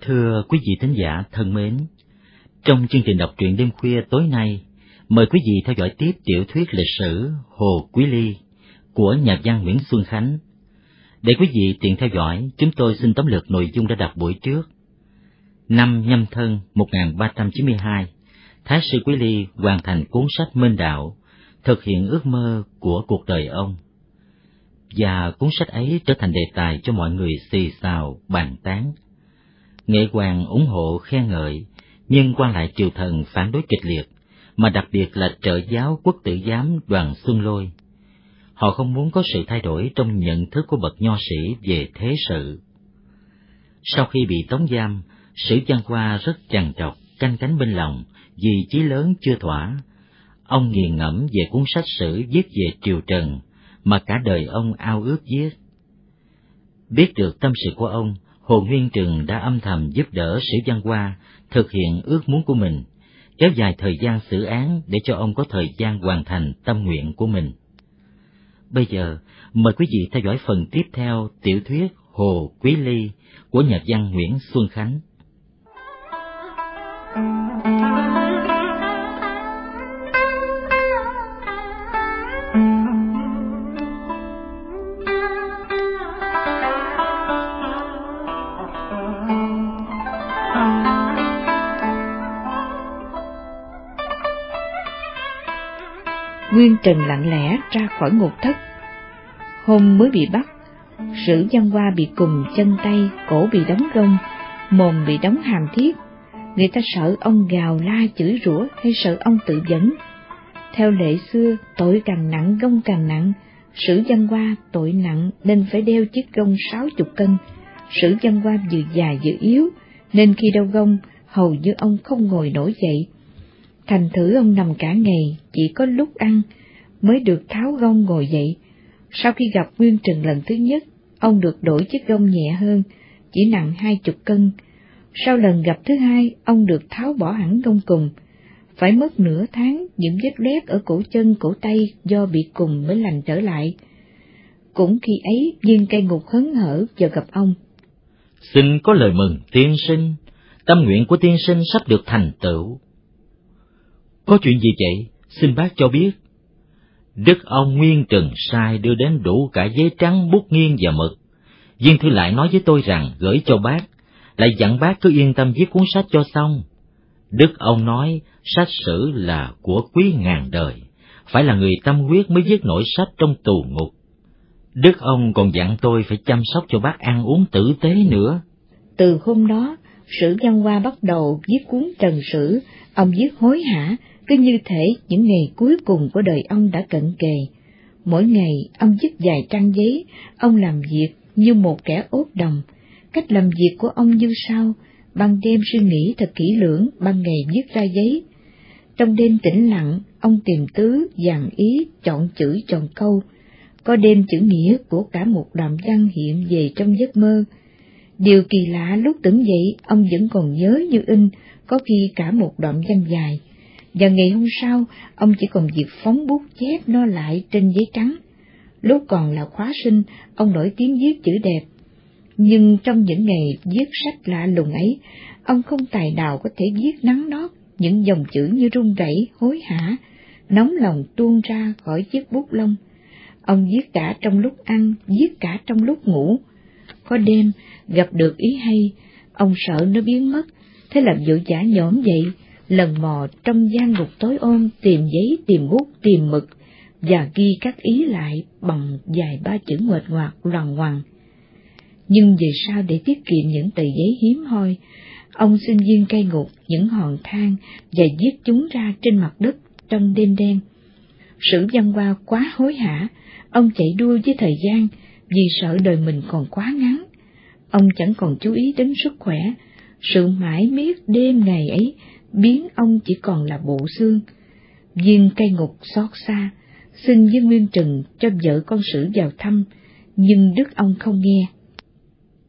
Thưa quý vị thính giả thân mến, trong chương trình đọc truyện đêm khuya tối nay, mời quý vị theo dõi tiếp tiểu thuyết lịch sử Hồ Quý Ly của nhà văn Nguyễn Xuân Khánh. Để quý vị tiện theo dõi, chúng tôi xin tóm lược nội dung đã đọc buổi trước. Năm nhâm thân 1392, Thái sư Quý Ly hoàn thành cuốn sách Minh Đạo, thực hiện ước mơ của cuộc đời ông. Và cuốn sách ấy trở thành đề tài cho mọi người xì xào, bàn tán. Nghệ hoàng ủng hộ khen ngợi, nhưng quan lại triều thần phản đối kịch liệt, mà đặc biệt là trợ giáo quốc tử giám đoàn Xuân Lôi. Họ không muốn có sự thay đổi trong nhận thức của bậc nho sĩ về thế sự. Sau khi bị tống giam, Sử Văn Hoa rất chằn trọc, canh cánh bên lòng, vì chí lớn chưa thỏa. Ông nghiền ngẫm về cuốn sách sử viết về triều trần, mà cả đời ông ao ước viết. Biết được tâm sự của ông, Hồ Nguyên Trừng đã âm thầm giúp đỡ Sử Văn Hoa thực hiện ước muốn của mình, kéo dài thời gian xử án để cho ông có thời gian hoàn thành tâm nguyện của mình. Bây giờ, mời quý vị theo dõi phần tiếp theo tiểu thuyết Hồ Quý Ly của nhà văn Nguyễn Xuân Khánh. Nguyên Trần lặng lẽ ra khỏi ngục thất. Hôm mới bị bắt, Sử Văn Hoa bị cùng chân tay, cổ bị đóng gông, mồm bị đóng hàm thiết. Người ta sợ ông gào la chửi rủa hay sợ ông tự dẫn. Theo lệ xưa, tội càng nặng gông càng nặng, Sử Văn Hoa tội nặng nên phải đeo chiếc gông sáu chục cân. Sử Văn Hoa vừa già vừa yếu, nên khi đau gông, hầu như ông không ngồi nổi dậy Thành thử ông nằm cả ngày, chỉ có lúc ăn, mới được tháo gông ngồi dậy. Sau khi gặp Nguyên Trừng lần thứ nhất, ông được đổi chiếc gông nhẹ hơn, chỉ nặng hai chục cân. Sau lần gặp thứ hai, ông được tháo bỏ hẳn gông cùng. Phải mất nửa tháng, những vết loét ở cổ chân, cổ tay do bị cùng mới lành trở lại. Cũng khi ấy, viên cây ngục hấn hở chờ gặp ông. Xin có lời mừng tiên sinh, tâm nguyện của tiên sinh sắp được thành tựu. Có chuyện gì vậy? Xin bác cho biết. Đức ông Nguyên Trần sai đưa đến đủ cả giấy trắng bút nghiêng và mực. Viên thư lại nói với tôi rằng gửi cho bác, lại dặn bác cứ yên tâm viết cuốn sách cho xong. Đức ông nói sách sử là của quý ngàn đời, phải là người tâm huyết mới viết nổi sách trong tù ngục. Đức ông còn dặn tôi phải chăm sóc cho bác ăn uống tử tế nữa. Từ hôm đó, Sử Văn Hoa bắt đầu viết cuốn Trần Sử, ông viết hối hả, cứ như thể những ngày cuối cùng của đời ông đã cận kề. Mỗi ngày ông dứt vài trang giấy, ông làm việc như một kẻ ốt đồng. Cách làm việc của ông như sau, ban đêm suy nghĩ thật kỹ lưỡng, ban ngày viết ra giấy. Trong đêm tĩnh lặng, ông tìm tứ, dàn ý, chọn chữ chọn câu. Có đêm chữ nghĩa của cả một đoạn văn hiện về trong giấc mơ. Điều kỳ lạ lúc tỉnh dậy, ông vẫn còn nhớ như in, có khi cả một đoạn văn dài và ngày hôm sau ông chỉ còn việc phóng bút chép nó lại trên giấy trắng. Lúc còn là khóa sinh, ông nổi tiếng viết chữ đẹp, nhưng trong những ngày viết sách lạ lùng ấy, ông không tài nào có thể viết nắng nót những dòng chữ như run rẩy, hối hả, nóng lòng tuôn ra khỏi chiếc bút lông. Ông viết cả trong lúc ăn, viết cả trong lúc ngủ. Có đêm, gặp được ý hay, ông sợ nó biến mất, thế là vội giả nhõm dậy, lần mò trong gian ngục tối ôm tìm giấy tìm bút tìm mực và ghi các ý lại bằng vài ba chữ nguệch ngoạc loằng ngoằng. Nhưng về sao để tiết kiệm những tờ giấy hiếm hoi, ông xin viên cây ngục những hòn than và viết chúng ra trên mặt đất trong đêm đen. Sử văn hoa quá hối hả, ông chạy đua với thời gian vì sợ đời mình còn quá ngắn. Ông chẳng còn chú ý đến sức khỏe, sự mãi miết đêm ngày ấy biến ông chỉ còn là bộ xương. Viên cây ngục xót xa, xin với Nguyên Trừng cho vợ con sử vào thăm, nhưng Đức ông không nghe.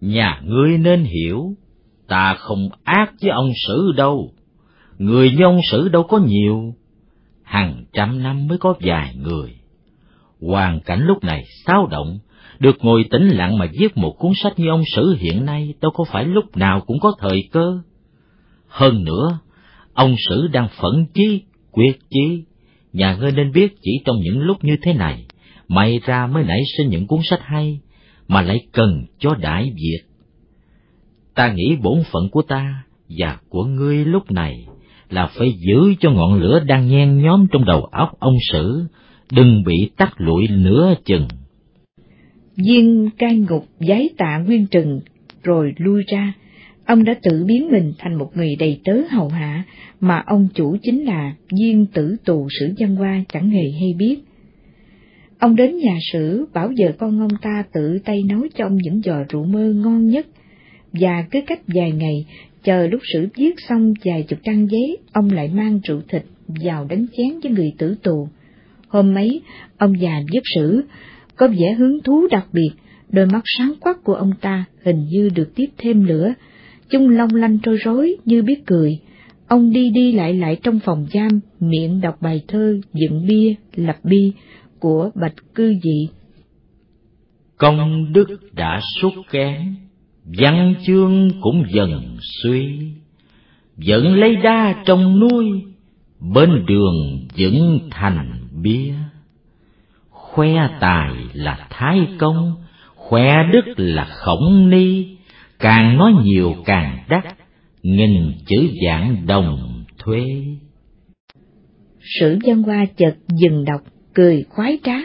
Nhà ngươi nên hiểu, ta không ác với ông sử đâu, người như ông sử đâu có nhiều, hàng trăm năm mới có vài người. Hoàn cảnh lúc này xáo động, được ngồi tĩnh lặng mà viết một cuốn sách như ông Sử hiện nay đâu có phải lúc nào cũng có thời cơ. Hơn nữa, ông Sử đang phẫn chí, quyết chí, nhà ngươi nên biết chỉ trong những lúc như thế này, may ra mới nảy sinh những cuốn sách hay, mà lại cần cho đại việt. Ta nghĩ bổn phận của ta và của ngươi lúc này là phải giữ cho ngọn lửa đang nhen nhóm trong đầu óc ông Sử, đừng bị tắt lụi nửa chừng. Viên cai ngục giấy tạ nguyên trừng, rồi lui ra. Ông đã tự biến mình thành một người đầy tớ hầu hạ, mà ông chủ chính là viên tử tù sử văn hoa chẳng hề hay biết. Ông đến nhà sử bảo vợ con ông ta tự tay nấu cho ông những giò rượu mơ ngon nhất, và cứ cách vài ngày, chờ lúc sử viết xong vài chục trang giấy, ông lại mang rượu thịt vào đánh chén với người tử tù. Hôm ấy ông già giúp sử, có vẻ hứng thú đặc biệt, đôi mắt sáng quắc của ông ta hình như được tiếp thêm lửa, chung long lanh trôi rối như biết cười. Ông đi đi lại lại trong phòng giam, miệng đọc bài thơ dựng bia, lập bi của bạch cư dị. Công đức đã xuất kén, văn chương cũng dần suy, vẫn lấy đa trong nuôi, bên đường vẫn thành bia khoe tài là thái công khoe đức là khổng ni càng nói nhiều càng đắt nghìn chữ dạng đồng thuế. Sử văn hoa chợt dừng đọc cười khoái trá.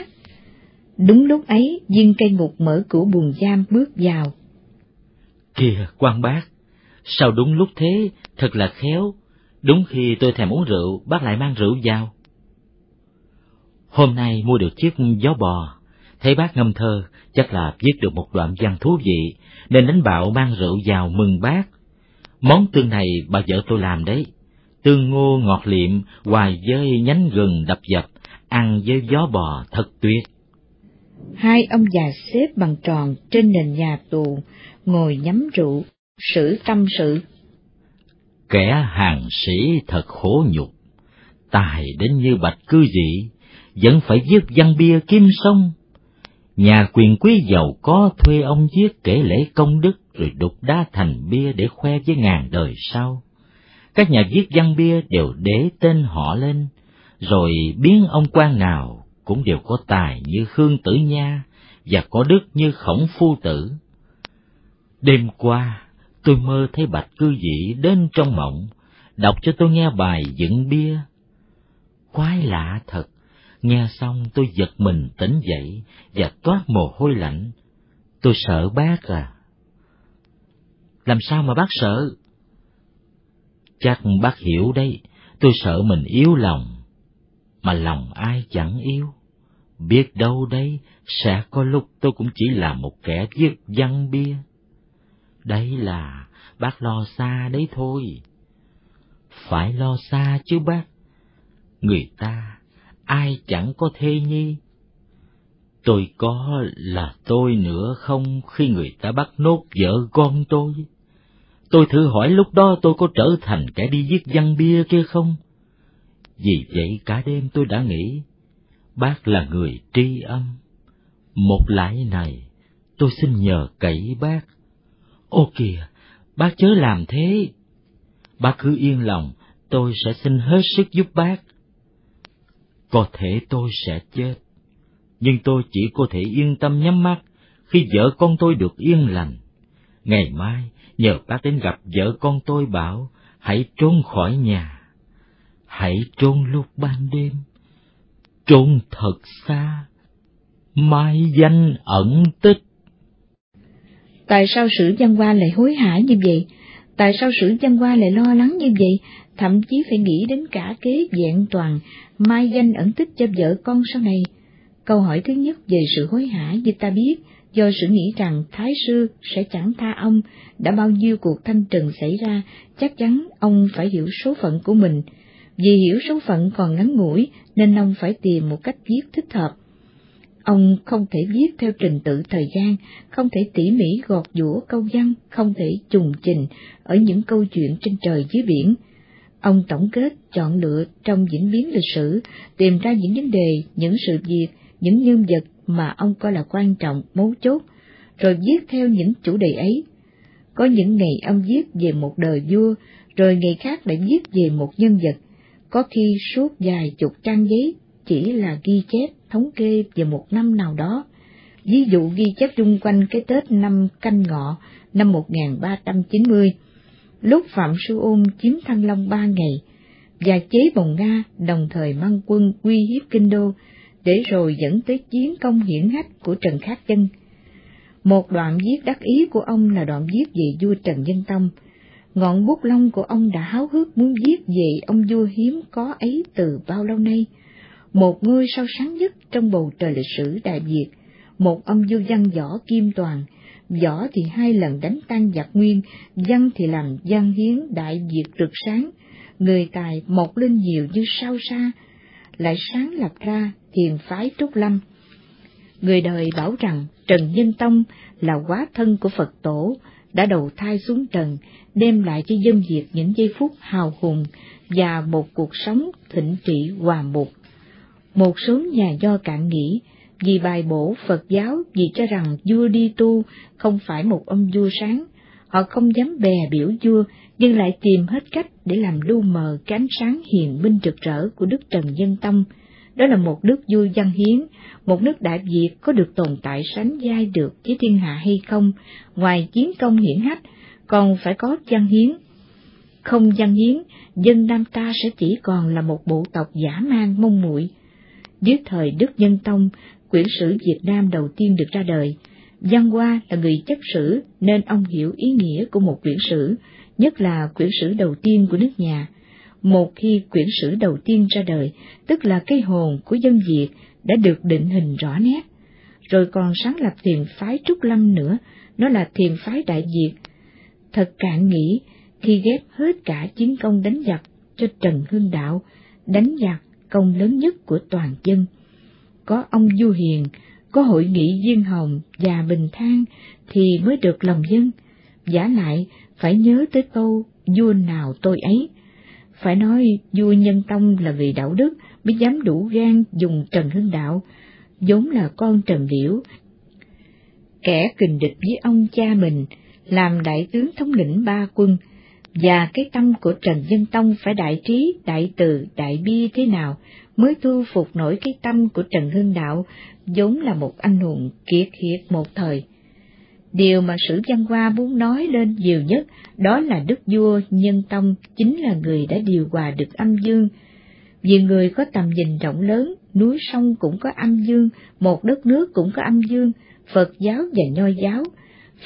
Đúng lúc ấy viên cây ngục mở cửa buồng giam bước vào. Kìa quan bác sao đúng lúc thế? Thật là khéo. Đúng khi tôi thèm uống rượu bác lại mang rượu vào. Hôm nay mua được chiếc gió bò, thấy bác ngâm thơ, chắc là viết được một đoạn văn thú vị, nên đánh bạo mang rượu vào mừng bác. Món tương này bà vợ tôi làm đấy, tương ngô ngọt liệm, hoài với nhánh gừng đập dập, ăn với gió bò thật tuyệt. Hai ông già xếp bằng tròn trên nền nhà tù, ngồi nhắm rượu, sử tâm sự. Kẻ hàng sĩ thật khổ nhục, tài đến như bạch cư dị, vẫn phải viết văn bia kim sông. Nhà quyền quý giàu có thuê ông viết kể lễ công đức rồi đục đá thành bia để khoe với ngàn đời sau. Các nhà viết văn bia đều để tên họ lên, rồi biến ông quan nào cũng đều có tài như Khương Tử Nha và có đức như Khổng Phu Tử. Đêm qua, tôi mơ thấy Bạch Cư Dị đến trong mộng, đọc cho tôi nghe bài dựng bia. Quái lạ thật, Nghe xong tôi giật mình tỉnh dậy và toát mồ hôi lạnh. Tôi sợ bác à. Làm sao mà bác sợ? Chắc bác hiểu đấy, tôi sợ mình yếu lòng. Mà lòng ai chẳng yếu. Biết đâu đấy, sẽ có lúc tôi cũng chỉ là một kẻ viết văn bia. Đấy là bác lo xa đấy thôi. Phải lo xa chứ bác. Người ta ai chẳng có thê nhi. Tôi có là tôi nữa không khi người ta bắt nốt vợ con tôi. Tôi thử hỏi lúc đó tôi có trở thành kẻ đi giết văn bia kia không? Vì vậy cả đêm tôi đã nghĩ, bác là người tri âm. Một lại này, tôi xin nhờ cậy bác. Ô kìa, bác chớ làm thế. Bác cứ yên lòng, tôi sẽ xin hết sức giúp bác. Có thể tôi sẽ chết, nhưng tôi chỉ có thể yên tâm nhắm mắt khi vợ con tôi được yên lành. Ngày mai, nhờ bác đến gặp vợ con tôi bảo, hãy trốn khỏi nhà. Hãy trốn lúc ban đêm, trốn thật xa, mai danh ẩn tích. Tại sao sử văn hoa lại hối hả như vậy? Tại sao sử văn qua lại lo lắng như vậy? Thậm chí phải nghĩ đến cả kế vẹn toàn mai danh ẩn tích cho vợ con sau này. Câu hỏi thứ nhất về sự hối hả như ta biết, do sự nghĩ rằng Thái Sư sẽ chẳng tha ông, đã bao nhiêu cuộc thanh trừng xảy ra, chắc chắn ông phải hiểu số phận của mình. Vì hiểu số phận còn ngắn ngủi nên ông phải tìm một cách viết thích hợp. Ông không thể viết theo trình tự thời gian, không thể tỉ mỉ gọt giũa câu văn, không thể trùng trình ở những câu chuyện trên trời dưới biển. Ông tổng kết, chọn lựa trong diễn biến lịch sử, tìm ra những vấn đề, những sự việc, những nhân vật mà ông coi là quan trọng, mấu chốt, rồi viết theo những chủ đề ấy. Có những ngày ông viết về một đời vua, rồi ngày khác lại viết về một nhân vật, có khi suốt vài chục trang giấy chỉ là ghi chép thống kê về một năm nào đó. Ví dụ ghi chép chung quanh cái Tết năm Canh Ngọ năm 1390, lúc Phạm Sư Ôn chiếm Thăng Long ba ngày, và chế bồng Nga đồng thời mang quân uy hiếp kinh đô, để rồi dẫn tới chiến công hiển hách của Trần Khát Chân. Một đoạn viết đắc ý của ông là đoạn viết về vua Trần Nhân Tông. Ngọn bút lông của ông đã háo hức muốn viết về ông vua hiếm có ấy từ bao lâu nay. Một ngôi sao sáng nhất trong bầu trời lịch sử Đại Việt, một ông vua văn võ kim toàn, võ thì hai lần đánh tan giặc nguyên, văn thì làm văn hiến Đại Việt rực sáng, người tài mọc lên nhiều như sao xa, lại sáng lập ra thiền phái Trúc Lâm. Người đời bảo rằng Trần Nhân Tông là quá thân của Phật tổ, đã đầu thai xuống trần, đem lại cho dân Việt những giây phút hào hùng và một cuộc sống thịnh trị hòa mục. Một số nhà do cạn nghĩ, vì bài bổ Phật giáo vì cho rằng vua đi tu không phải một ông vua sáng, họ không dám bè biểu vua nhưng lại tìm hết cách để làm lu mờ cái ánh sáng hiền minh rực rỡ của Đức Trần Nhân Tông. Đó là một nước vua văn hiến, một nước Đại Việt có được tồn tại sánh vai được với thiên hạ hay không, ngoài chiến công hiển hách, còn phải có văn hiến. Không văn hiến, dân Nam ta sẽ chỉ còn là một bộ tộc giả mang mông muội. Dưới thời Đức Nhân Tông, quyển sử Việt Nam đầu tiên được ra đời, Văn Hoa là người chấp sử nên ông hiểu ý nghĩa của một quyển sử, nhất là quyển sử đầu tiên của nước nhà. Một khi quyển sử đầu tiên ra đời, tức là cái hồn của dân Việt đã được định hình rõ nét. Rồi còn sáng lập thiền phái Trúc Lâm nữa, nó là thiền phái Đại Việt. Thật cạn nghĩ, khi ghép hết cả chiến công đánh giặc cho Trần Hưng Đạo, đánh giặc công lớn nhất của toàn dân. Có ông Du Hiền, có hội nghị Diên Hồng và Bình Thang thì mới được lòng dân. Giả lại, phải nhớ tới câu vua nào tôi ấy. Phải nói vua Nhân Tông là vì đạo đức mới dám đủ gan dùng Trần Hưng Đạo, vốn là con Trần Liễu. Kẻ kình địch với ông cha mình, làm đại tướng thống lĩnh ba quân, và cái tâm của Trần Nhân Tông phải đại trí, đại từ, đại bi thế nào mới thu phục nổi cái tâm của Trần Hưng Đạo, vốn là một anh hùng kiệt hiệt một thời. Điều mà sử văn hoa muốn nói lên nhiều nhất đó là Đức Vua Nhân Tông chính là người đã điều hòa được âm dương. Vì người có tầm nhìn rộng lớn, núi sông cũng có âm dương, một đất nước cũng có âm dương, Phật giáo và Nho giáo.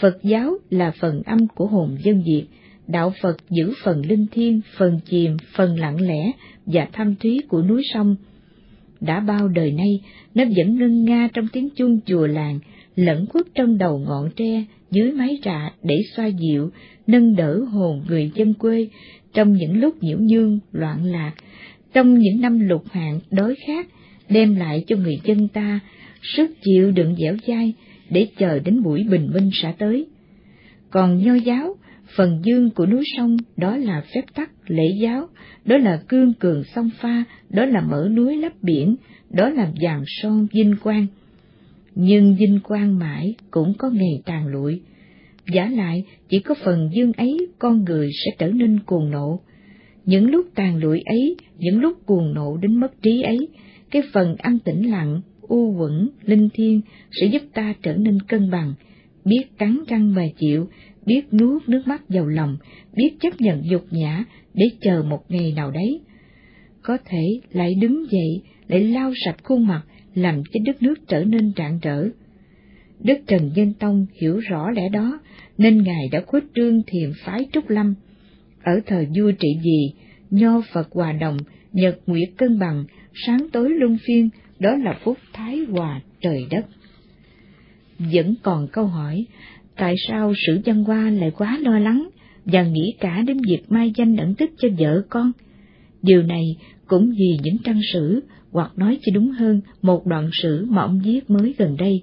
Phật giáo là phần âm của hồn dân Việt, đạo Phật giữ phần linh thiêng, phần chìm, phần lặng lẽ và thâm thúy của núi sông. Đã bao đời nay, nó vẫn ngân nga trong tiếng chuông chùa làng, lẫn khuất trong đầu ngọn tre, dưới mái rạ để xoa dịu, nâng đỡ hồn người dân quê trong những lúc nhiễu nhương, loạn lạc, trong những năm lục hạn đói khát, đem lại cho người dân ta sức chịu đựng dẻo dai để chờ đến buổi bình minh sẽ tới. Còn nho giáo, phần dương của núi sông đó là phép tắc lễ giáo, đó là cương cường sông pha, đó là mở núi lấp biển, đó là vàng son vinh quang nhưng vinh quang mãi cũng có ngày tàn lụi. Giả lại, chỉ có phần dương ấy con người sẽ trở nên cuồng nộ. Những lúc tàn lụi ấy, những lúc cuồng nộ đến mất trí ấy, cái phần ăn tĩnh lặng, u quẩn, linh thiêng sẽ giúp ta trở nên cân bằng, biết cắn răng mà chịu, biết nuốt nước mắt vào lòng, biết chấp nhận dục nhã để chờ một ngày nào đấy. Có thể lại đứng dậy, lại lau sạch khuôn mặt, làm cho đất nước trở nên rạng rỡ. Đức Trần Nhân Tông hiểu rõ lẽ đó, nên Ngài đã khuếch trương thiền phái Trúc Lâm. Ở thời vua trị vì, nho Phật hòa đồng, nhật nguyệt cân bằng, sáng tối luân phiên, đó là phúc thái hòa trời đất. Vẫn còn câu hỏi, tại sao sử văn hoa lại quá lo lắng và nghĩ cả đến việc mai danh ẩn tích cho vợ con? Điều này cũng vì những trang sử hoặc nói cho đúng hơn một đoạn sử mà ông viết mới gần đây.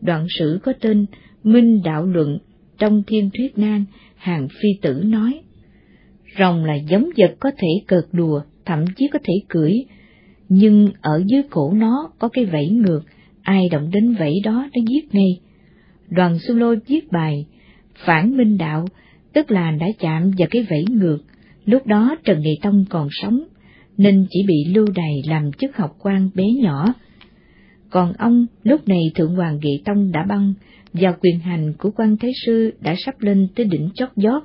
Đoạn sử có tên Minh Đạo Luận trong Thiên Thuyết Nan, hàng phi tử nói. Rồng là giống vật có thể cợt đùa, thậm chí có thể cưỡi, nhưng ở dưới cổ nó có cái vẫy ngược, ai động đến vẫy đó nó giết ngay. Đoàn Xuân Lôi viết bài Phản Minh Đạo, tức là đã chạm vào cái vẫy ngược, lúc đó Trần Nghị Tông còn sống, nên chỉ bị lưu đày làm chức học quan bé nhỏ. Còn ông, lúc này Thượng Hoàng Nghị Tông đã băng, và quyền hành của quan Thế Sư đã sắp lên tới đỉnh chót vót,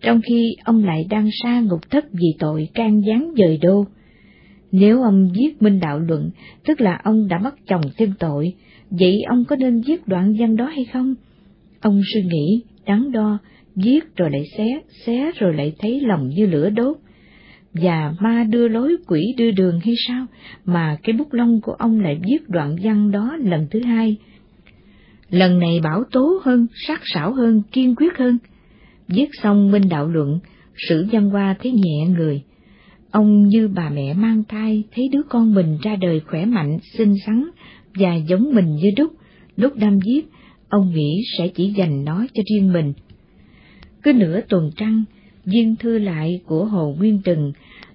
trong khi ông lại đang sa ngục thất vì tội can gián dời đô. Nếu ông viết minh đạo luận, tức là ông đã bắt chồng thêm tội, vậy ông có nên viết đoạn văn đó hay không? Ông suy nghĩ, đắn đo, viết rồi lại xé, xé rồi lại thấy lòng như lửa đốt. Và ma đưa lối quỷ đưa đường hay sao, mà cái bút lông của ông lại viết đoạn văn đó lần thứ hai. Lần này bảo tố hơn, sắc sảo hơn, kiên quyết hơn. Viết xong minh đạo luận, sử văn hoa thấy nhẹ người. Ông như bà mẹ mang thai thấy đứa con mình ra đời khỏe mạnh, xinh xắn và giống mình như đúc. Lúc đâm giết ông nghĩ sẽ chỉ dành nó cho riêng mình. Cứ nửa tuần trăng, viên thư lại của Hồ Nguyên Trừng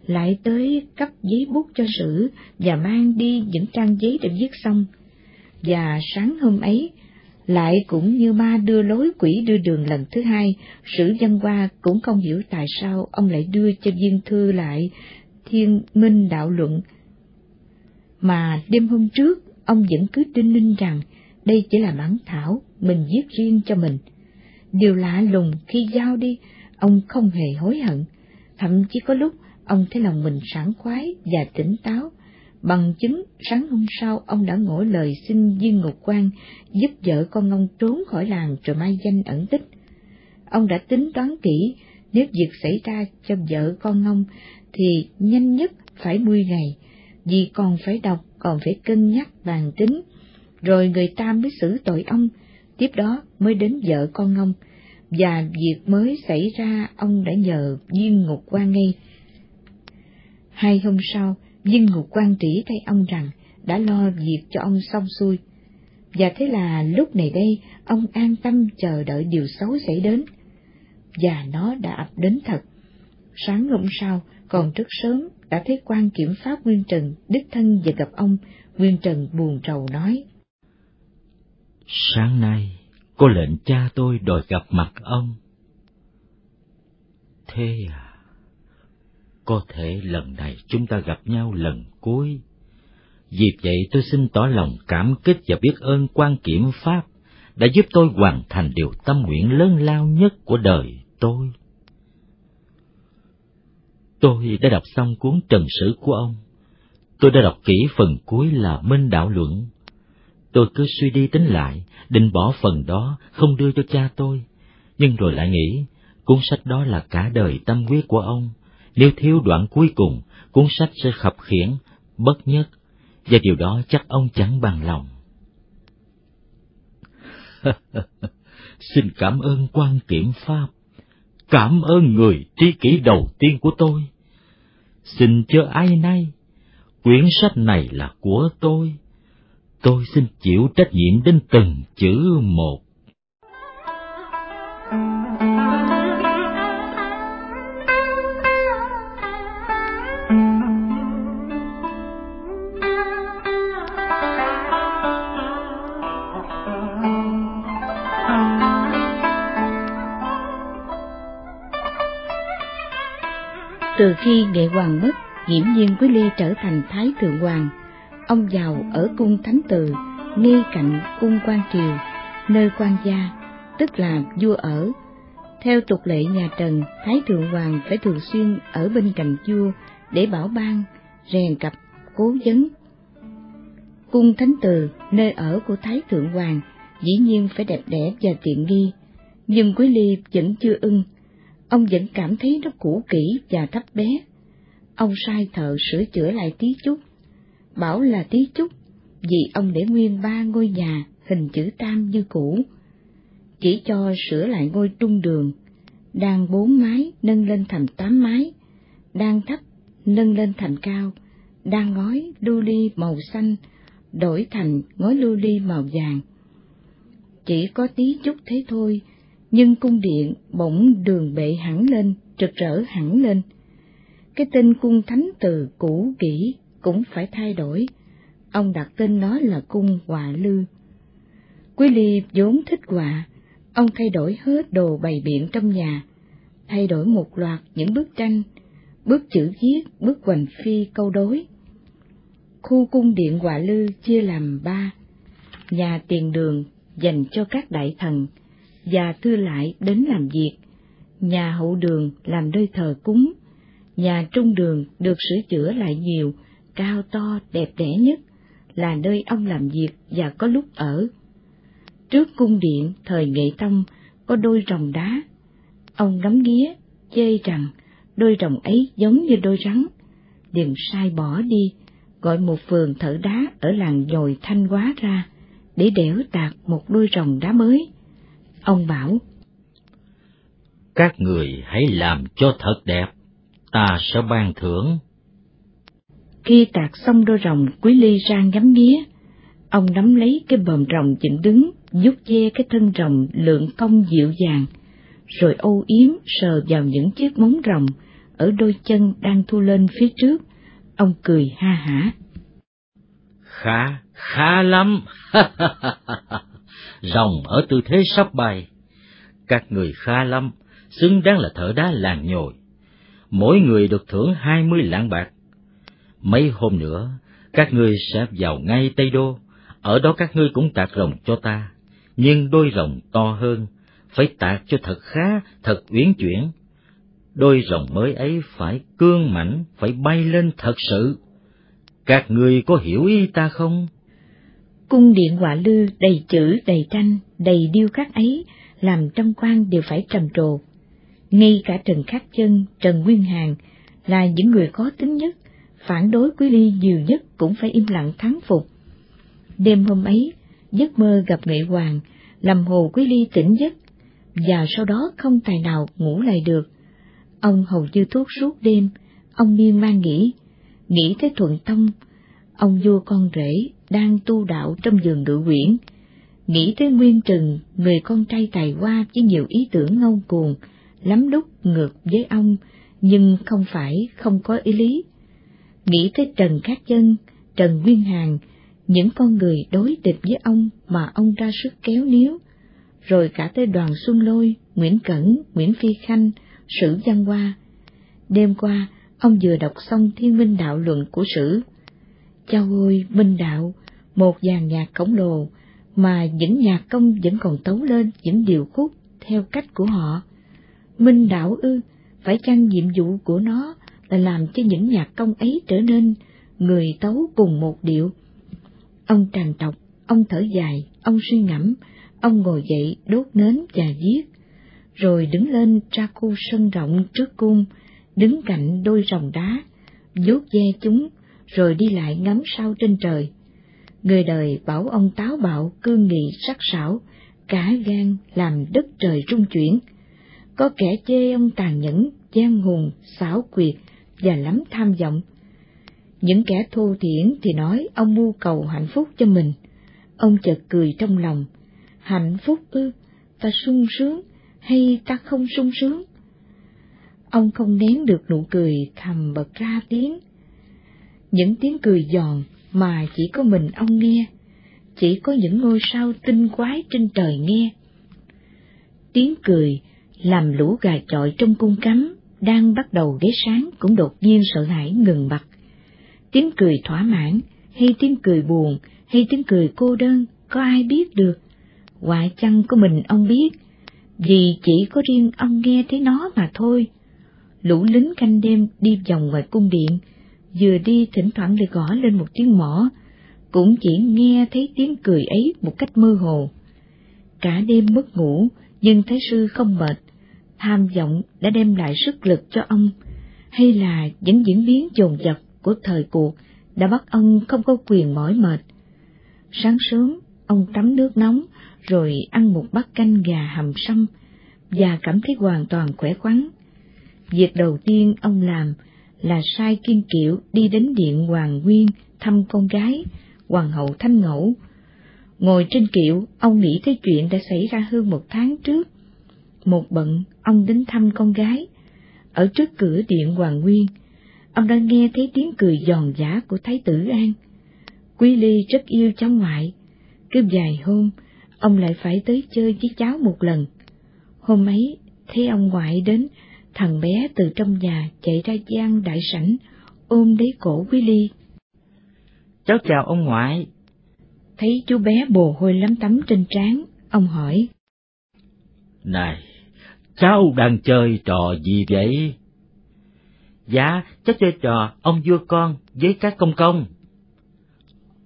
lại tới cấp giấy bút cho sử và mang đi những trang giấy đã viết xong. Và sáng hôm ấy, lại cũng như ma đưa lối quỷ đưa đường lần thứ hai, sử văn qua cũng không hiểu tại sao ông lại đưa cho viên thư lại thiên minh đạo luận. Mà đêm hôm trước, ông vẫn cứ tin ninh rằng đây chỉ là bản thảo, mình viết riêng cho mình. Điều lạ lùng khi giao đi, ông không hề hối hận, thậm chí có lúc ông thấy lòng mình sảng khoái và tỉnh táo, Bằng chứng, sáng hôm sau ông đã ngỏ lời xin Viên Ngục Quan giúp vợ con ông trốn khỏi làng rồi mai danh ẩn tích. Ông đã tính toán kỹ, nếu việc xảy ra cho vợ con ông thì nhanh nhất phải 10 ngày, vì còn phải đọc, còn phải cân nhắc bàn tính, rồi người ta mới xử tội ông, tiếp đó mới đến vợ con ông, và việc mới xảy ra ông đã nhờ Viên Ngục Quan ngay. Hai hôm sau, Viên ngục quan trĩ thay ông rằng đã lo việc cho ông xong xuôi. Và thế là lúc này đây ông an tâm chờ đợi điều xấu xảy đến. Và nó đã ập đến thật. Sáng hôm sau, còn rất sớm, đã thấy quan kiểm pháp Nguyên Trần đích thân về gặp ông, Nguyên Trần buồn rầu nói. Sáng nay, có lệnh cha tôi đòi gặp mặt ông. Thế à? Có thể lần này chúng ta gặp nhau lần cuối. Vì vậy tôi xin tỏ lòng cảm kích và biết ơn quan kiểm pháp đã giúp tôi hoàn thành điều tâm nguyện lớn lao nhất của đời tôi. Tôi đã đọc xong cuốn trần sử của ông. Tôi đã đọc kỹ phần cuối là Minh Đạo Luận. Tôi cứ suy đi tính lại, định bỏ phần đó, không đưa cho cha tôi. Nhưng rồi lại nghĩ, cuốn sách đó là cả đời tâm huyết của ông, nếu thiếu đoạn cuối cùng, cuốn sách sẽ khập khiển, bất nhất, và điều đó chắc ông chẳng bằng lòng. Xin cảm ơn quan kiểm pháp, cảm ơn người tri kỷ đầu tiên của tôi. Xin cho ai nay, quyển sách này là của tôi. Tôi xin chịu trách nhiệm đến từng chữ một. Từ khi nghệ hoàng mất, nghiễm nhiên Quý Ly trở thành Thái Thượng Hoàng. Ông giàu ở cung Thánh Từ, ngay cạnh cung quan triều, nơi quan gia, tức là vua ở. Theo tục lệ nhà Trần, Thái Thượng Hoàng phải thường xuyên ở bên cạnh vua để bảo ban, rèn cặp, cố vấn. Cung Thánh Từ, nơi ở của Thái Thượng Hoàng, dĩ nhiên phải đẹp đẽ và tiện nghi, nhưng Quý Ly vẫn chưa ưng ông vẫn cảm thấy nó cũ kỹ và thấp bé. Ông sai thợ sửa chữa lại tí chút, bảo là tí chút, vì ông để nguyên ba ngôi nhà hình chữ tam như cũ. Chỉ cho sửa lại ngôi trung đường, đang bốn mái nâng lên thành tám mái, đang thấp nâng lên thành cao, đang ngói lưu ly màu xanh, đổi thành ngói lưu ly màu vàng. Chỉ có tí chút thế thôi, nhưng cung điện bỗng đường bệ hẳn lên, rực rỡ hẳn lên. Cái tên cung thánh từ cũ kỹ cũng phải thay đổi, ông đặt tên nó là cung họa lư. Quý Ly vốn thích họa, ông thay đổi hết đồ bày biện trong nhà, thay đổi một loạt những bức tranh, bức chữ viết, bức hoành phi câu đối. Khu cung điện họa lư chia làm ba, nhà tiền đường dành cho các đại thần, và thư lại đến làm việc, nhà hậu đường làm nơi thờ cúng, nhà trung đường được sửa chữa lại nhiều, cao to đẹp đẽ nhất, là nơi ông làm việc và có lúc ở. Trước cung điện thời Nghệ Tông có đôi rồng đá, ông ngắm nghía, chê rằng đôi rồng ấy giống như đôi rắn, liền sai bỏ đi, gọi một phường thợ đá ở làng nhồi thanh hóa ra, để đẽo tạc một đôi rồng đá mới. Ông bảo, Các người hãy làm cho thật đẹp, ta sẽ ban thưởng. Khi tạc xong đôi rồng, Quý Ly ra ngắm nghía. Ông nắm lấy cái bờm rồng dựng đứng, vuốt ve cái thân rồng lượng cong dịu dàng, rồi âu yếm sờ vào những chiếc móng rồng ở đôi chân đang thu lên phía trước. Ông cười ha hả. Khá, khá lắm. rồng ở tư thế sắp bay. Các người kha lâm xứng đáng là thợ đá làng nhồi. Mỗi người được thưởng hai mươi lạng bạc. Mấy hôm nữa, các ngươi sẽ vào ngay Tây Đô, ở đó các ngươi cũng tạc rồng cho ta, nhưng đôi rồng to hơn, phải tạc cho thật khá, thật uyển chuyển. Đôi rồng mới ấy phải cương mảnh, phải bay lên thật sự. Các ngươi có hiểu ý ta không? Cung điện họa lư đầy chữ, đầy tranh, đầy điêu khắc ấy, làm trong quan đều phải trầm trồ. Ngay cả Trần Khắc Chân, Trần Nguyên Hàng là những người khó tính nhất, phản đối Quý Ly nhiều nhất cũng phải im lặng thắng phục. Đêm hôm ấy, giấc mơ gặp Nghệ Hoàng, làm Hồ Quý Ly tỉnh giấc, và sau đó không tài nào ngủ lại được. Ông hầu như thuốc suốt đêm, ông miên man nghĩ, nghĩ tới Thuận Tông, ông vua con rể đang tu đạo trong giường ngự quyển, nghĩ tới Nguyên Trừng, người con trai tài hoa với nhiều ý tưởng ngông cuồng, lắm lúc ngược với ông, nhưng không phải không có ý lý. Nghĩ tới Trần Cát Chân, Trần Nguyên Hàng, những con người đối địch với ông mà ông ra sức kéo níu, rồi cả tới đoàn Xuân Lôi, Nguyễn Cẩn, Nguyễn Phi Khanh, Sử Văn Hoa. Đêm qua, ông vừa đọc xong Thiên Minh Đạo Luận của Sử. Chao ôi, Minh Đạo, một dàn nhạc khổng lồ, mà những nhạc công vẫn còn tấu lên những điều khúc theo cách của họ. Minh Đạo ư, phải chăng nhiệm vụ của nó là làm cho những nhạc công ấy trở nên người tấu cùng một điệu. Ông tràn trọc, ông thở dài, ông suy ngẫm, ông ngồi dậy đốt nến và viết, rồi đứng lên ra khu sân rộng trước cung, đứng cạnh đôi rồng đá, dốt ve chúng, rồi đi lại ngắm sao trên trời. Người đời bảo ông táo bạo, cương nghị, sắc sảo, cả gan làm đất trời rung chuyển. Có kẻ chê ông tàn nhẫn, gian hùng, xảo quyệt và lắm tham vọng. Những kẻ thô thiển thì nói ông mưu cầu hạnh phúc cho mình. Ông chợt cười trong lòng. Hạnh phúc ư, ta sung sướng hay ta không sung sướng? Ông không nén được nụ cười thầm bật ra tiếng. Những tiếng cười giòn mà chỉ có mình ông nghe, chỉ có những ngôi sao tinh quái trên trời nghe. Tiếng cười làm lũ gà chọi trong cung cấm đang bắt đầu ghé sáng cũng đột nhiên sợ hãi ngừng bặt. Tiếng cười thỏa mãn, hay tiếng cười buồn, hay tiếng cười cô đơn, có ai biết được? Quả chăng có mình ông biết, vì chỉ có riêng ông nghe thấy nó mà thôi. Lũ lính canh đêm đi vòng ngoài cung điện, vừa đi thỉnh thoảng lại gõ lên một tiếng mỏ, cũng chỉ nghe thấy tiếng cười ấy một cách mơ hồ. Cả đêm mất ngủ, nhưng Thái sư không mệt, tham vọng đã đem lại sức lực cho ông, hay là những diễn biến dồn dập của thời cuộc đã bắt ông không có quyền mỏi mệt. Sáng sớm, ông tắm nước nóng, rồi ăn một bát canh gà hầm sâm, và cảm thấy hoàn toàn khỏe khoắn. Việc đầu tiên ông làm là sai Kiên Kiệu đi đến điện Hoàng Nguyên thăm con gái, Hoàng hậu Thanh Ngẫu. Ngồi trên kiệu, ông nghĩ tới chuyện đã xảy ra hơn một tháng trước. Một bận, ông đến thăm con gái. Ở trước cửa điện Hoàng Nguyên, ông đã nghe thấy tiếng cười giòn giả của Thái tử An. Quý Ly rất yêu cháu ngoại. Cứ vài hôm, ông lại phải tới chơi với cháu một lần. Hôm ấy, thấy ông ngoại đến, thằng bé từ trong nhà chạy ra gian đại sảnh, ôm lấy cổ Quý Ly. Cháu chào ông ngoại. Thấy chú bé bồ hôi lắm tắm trên trán, ông hỏi. Này, cháu đang chơi trò gì vậy? Dạ, cháu chơi trò ông vua con với các công công.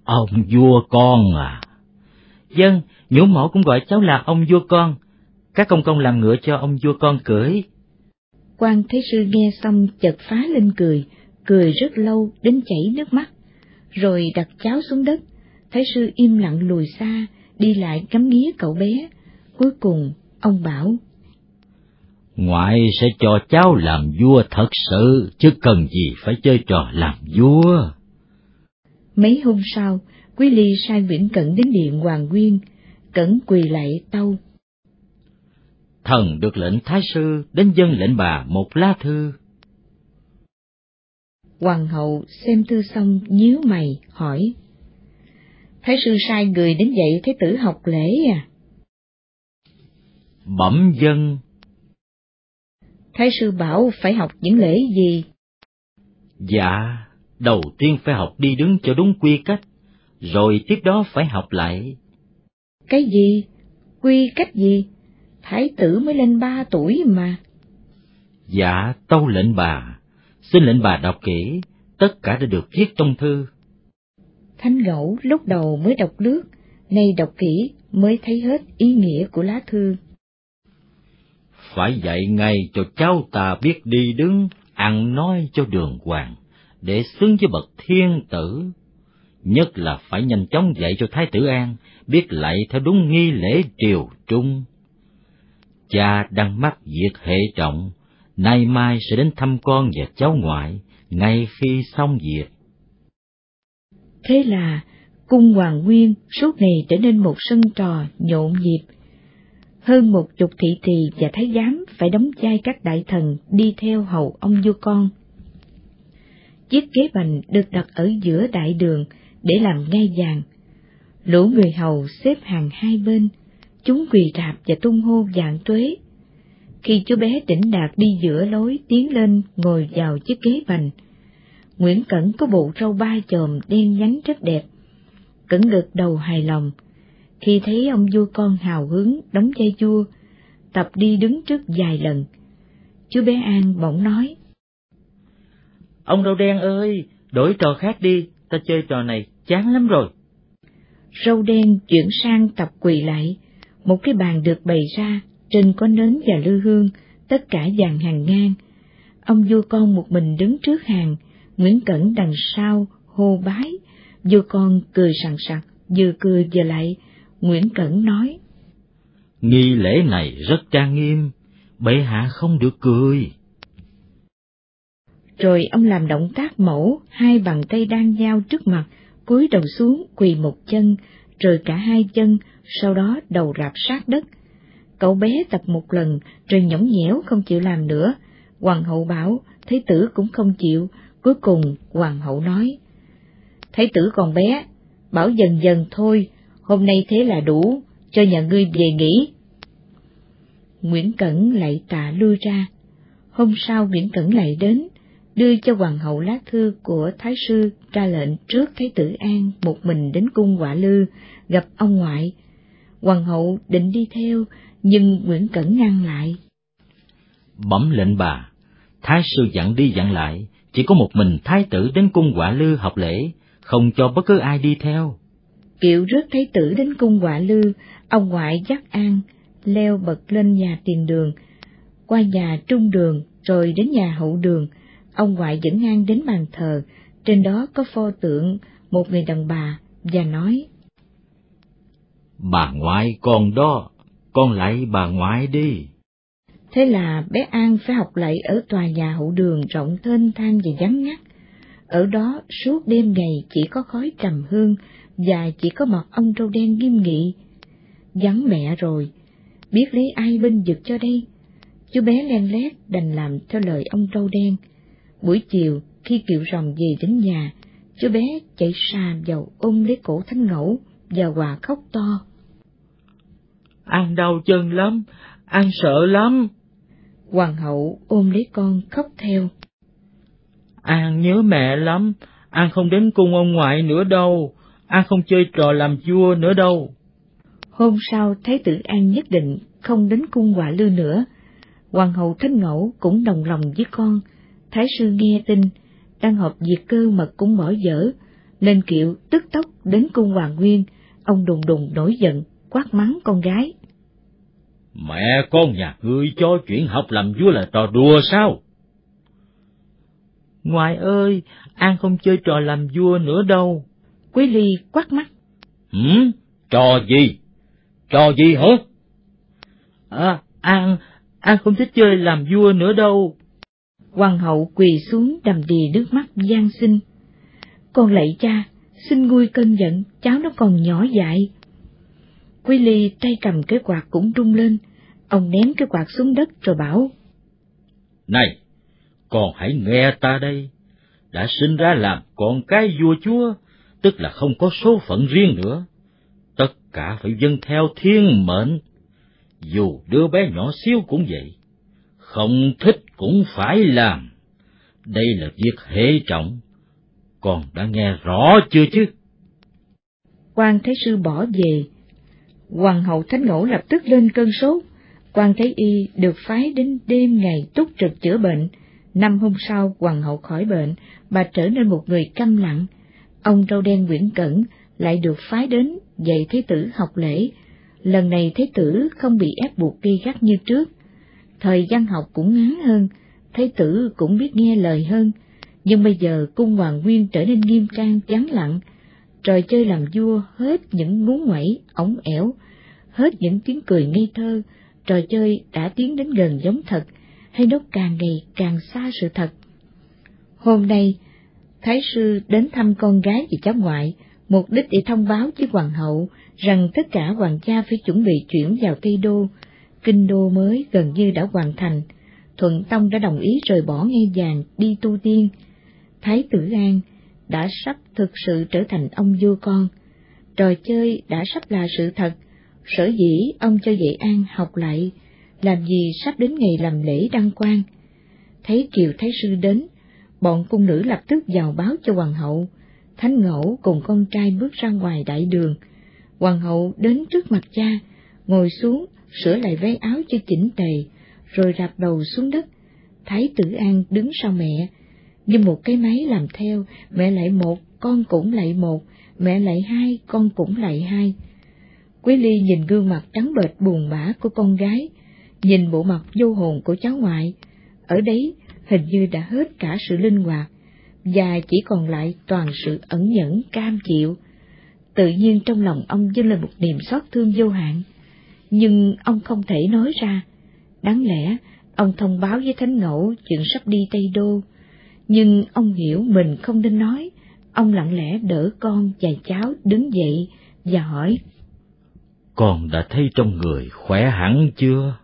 Ông vua con à? Dân, nhũ mẫu cũng gọi cháu là ông vua con. Các công công làm ngựa cho ông vua con cưỡi. Quan Thế Sư nghe xong chợt phá lên cười, cười rất lâu đến chảy nước mắt, rồi đặt cháu xuống đất. Thái sư im lặng lùi xa, đi lại ngắm nghía cậu bé. Cuối cùng, ông bảo. Ngoại sẽ cho cháu làm vua thật sự, chứ cần gì phải chơi trò làm vua. Mấy hôm sau, Quý Ly sai Nguyễn Cẩn đến điện Hoàng Nguyên, Cẩn quỳ lại tâu. Thần được lệnh Thái sư đến dân lệnh bà một lá thư. Hoàng hậu xem thư xong nhíu mày, hỏi. Thái sư sai người đến dạy thế tử học lễ à? Bẩm dân. Thái sư bảo phải học những lễ gì? Dạ, đầu tiên phải học đi đứng cho đúng quy cách, rồi tiếp đó phải học lại. Cái gì? Quy cách gì? Thái tử mới lên ba tuổi mà. Dạ, tâu lệnh bà, xin lệnh bà đọc kỹ, tất cả đã được viết trong thư. Thánh gẫu lúc đầu mới đọc lướt, nay đọc kỹ mới thấy hết ý nghĩa của lá thư. Phải dạy ngay cho cháu ta biết đi đứng, ăn nói cho đường hoàng, để xứng với bậc thiên tử. Nhất là phải nhanh chóng dạy cho Thái tử An, biết lạy theo đúng nghi lễ triều trung. Cha đang mắc việc hệ trọng, nay mai sẽ đến thăm con và cháu ngoại, ngay khi xong việc. Thế là cung Hoàng Nguyên suốt ngày trở nên một sân trò nhộn nhịp. Hơn một chục thị tỳ và thái giám phải đóng vai các đại thần đi theo hầu ông vua con. Chiếc ghế bành được đặt ở giữa đại đường để làm ngai vàng. Lũ người hầu xếp hàng hai bên, chúng quỳ rạp và tung hô dạng tuế. Khi chú bé đỉnh đạt đi giữa lối tiến lên ngồi vào chiếc ghế bành, Nguyễn Cẩn có bộ râu ba chòm đen nhánh rất đẹp. Cẩn gật đầu hài lòng. Khi thấy ông vua con hào hứng đóng vai vua, tập đi đứng trước vài lần. Chú bé An bỗng nói. Ông râu đen ơi, đổi trò khác đi, ta chơi trò này chán lắm rồi. Râu đen chuyển sang tập quỳ lại, một cái bàn được bày ra, trên có nến và lư hương, tất cả dàn hàng ngang. Ông vua con một mình đứng trước hàng, Nguyễn Cẩn đằng sau hô bái, vua con cười sằng sặc, vừa cười vừa lại, Nguyễn Cẩn nói. Nghi lễ này rất trang nghiêm, bệ hạ không được cười. Rồi ông làm động tác mẫu, hai bàn tay đang giao trước mặt, cúi đầu xuống quỳ một chân, rồi cả hai chân, sau đó đầu rạp sát đất. Cậu bé tập một lần, rồi nhõng nhẽo không chịu làm nữa. Hoàng hậu bảo, thái tử cũng không chịu, cuối cùng hoàng hậu nói. thái tử còn bé, bảo dần dần thôi, hôm nay thế là đủ, cho nhà ngươi về nghỉ. Nguyễn Cẩn lại tạ lui ra. Hôm sau Nguyễn Cẩn lại đến, đưa cho hoàng hậu lá thư của thái sư ra lệnh trước thái tử An một mình đến cung quả lư, gặp ông ngoại. Hoàng hậu định đi theo, nhưng Nguyễn Cẩn ngăn lại. Bẩm lệnh bà, thái sư dặn đi dặn lại, chỉ có một mình thái tử đến cung quả lư học lễ, không cho bất cứ ai đi theo. Kiệu rước thái tử đến cung quả lư, ông ngoại dắt an, leo bật lên nhà tiền đường, qua nhà trung đường, rồi đến nhà hậu đường, ông ngoại dẫn an đến bàn thờ, trên đó có pho tượng một người đàn bà, và nói. Bà ngoại con đó, con lại bà ngoại đi. Thế là bé An phải học lại ở tòa nhà hậu đường rộng thênh thang và vắng ngắt. Ở đó suốt đêm ngày chỉ có khói trầm hương và chỉ có mặt ông trâu đen nghiêm nghị. Vắng mẹ rồi, biết lấy ai bên vực cho đây. Chú bé len lét đành làm theo lời ông trâu đen. Buổi chiều, khi kiệu rồng về đến nhà, chú bé chạy xa vào ôm lấy cổ thánh ngẫu và hòa khóc to. An đau chân lắm, An sợ lắm. Hoàng hậu ôm lấy con khóc theo. An nhớ mẹ lắm, An không đến cung ông ngoại nữa đâu, An không chơi trò làm vua nữa đâu. Hôm sau Thái tử An nhất định không đến cung họa lư nữa. Hoàng hậu Thánh Ngẫu cũng đồng lòng với con. Thái sư nghe tin, đang họp diệt cơ mà cũng bỏ dở, nên kiệu tức tốc đến cung Hoàng Nguyên, ông đùng đùng nổi giận, quát mắng con gái. Mẹ con nhà ngươi cho chuyện học làm vua là trò đùa sao? Ngoại ơi, An không chơi trò làm vua nữa đâu. Quý Ly quát mắt. Hử? Trò gì? Trò gì hả? À, An, An không thích chơi làm vua nữa đâu. Hoàng hậu quỳ xuống đầm đìa nước mắt gian xin. Con lạy cha, xin nguôi cơn giận, cháu nó còn nhỏ dại. Quý Ly tay cầm cái quạt cũng rung lên, ông ném cái quạt xuống đất rồi bảo. Này, con hãy nghe ta đây, đã sinh ra làm con cái vua chúa, tức là không có số phận riêng nữa. Tất cả phải dân theo thiên mệnh. Dù đứa bé nhỏ xíu cũng vậy, không thích cũng phải làm. Đây là việc hệ trọng, con đã nghe rõ chưa chứ? quan Thái Sư bỏ về, Hoàng hậu Thánh Ngẫu lập tức lên cơn sốt, quan Thái Y được phái đến đêm ngày túc trực chữa bệnh. Năm hôm sau, Hoàng hậu khỏi bệnh, bà trở nên một người câm lặng. Ông râu đen Nguyễn Cẩn lại được phái đến dạy Thế tử học lễ. Lần này Thế tử không bị ép buộc gay gắt như trước. Thời gian học cũng ngắn hơn, Thế tử cũng biết nghe lời hơn. Nhưng bây giờ cung hoàng nguyên trở nên nghiêm trang chán lặng, trò chơi làm vua hết những ngú ngoẩy, ống ẻo, hết những tiếng cười ngây thơ, trò chơi đã tiến đến gần giống thật, hay nó càng ngày càng xa sự thật. Hôm nay, Thái sư đến thăm con gái và cháu ngoại, mục đích để thông báo với hoàng hậu rằng tất cả hoàng gia phải chuẩn bị chuyển vào Tây Đô, kinh đô mới gần như đã hoàn thành. Thuận Tông đã đồng ý rời bỏ ngay vàng đi tu tiên. Thái tử An đã sắp thực sự trở thành ông vua con. Trò chơi đã sắp là sự thật, sở dĩ ông cho dạy An học lại, làm gì sắp đến ngày làm lễ đăng quang. Thấy Kiều Thái Sư đến, bọn cung nữ lập tức vào báo cho hoàng hậu. Thánh ngẫu cùng con trai bước ra ngoài đại đường. Hoàng hậu đến trước mặt cha, ngồi xuống, sửa lại váy áo cho chỉnh tề, rồi rạp đầu xuống đất. Thái tử An đứng sau mẹ, như một cái máy làm theo, mẹ lại một, con cũng lại một, mẹ lại hai, con cũng lại hai. Quý Ly nhìn gương mặt trắng bệch buồn bã của con gái, nhìn bộ mặt vô hồn của cháu ngoại, ở đấy hình như đã hết cả sự linh hoạt, và chỉ còn lại toàn sự ẩn nhẫn cam chịu. Tự nhiên trong lòng ông dâng lên một niềm xót thương vô hạn, nhưng ông không thể nói ra. Đáng lẽ, ông thông báo với Thánh Ngẫu chuyện sắp đi Tây Đô, nhưng ông hiểu mình không nên nói, ông lặng lẽ đỡ con và cháu đứng dậy và hỏi. Con đã thấy trong người khỏe hẳn chưa?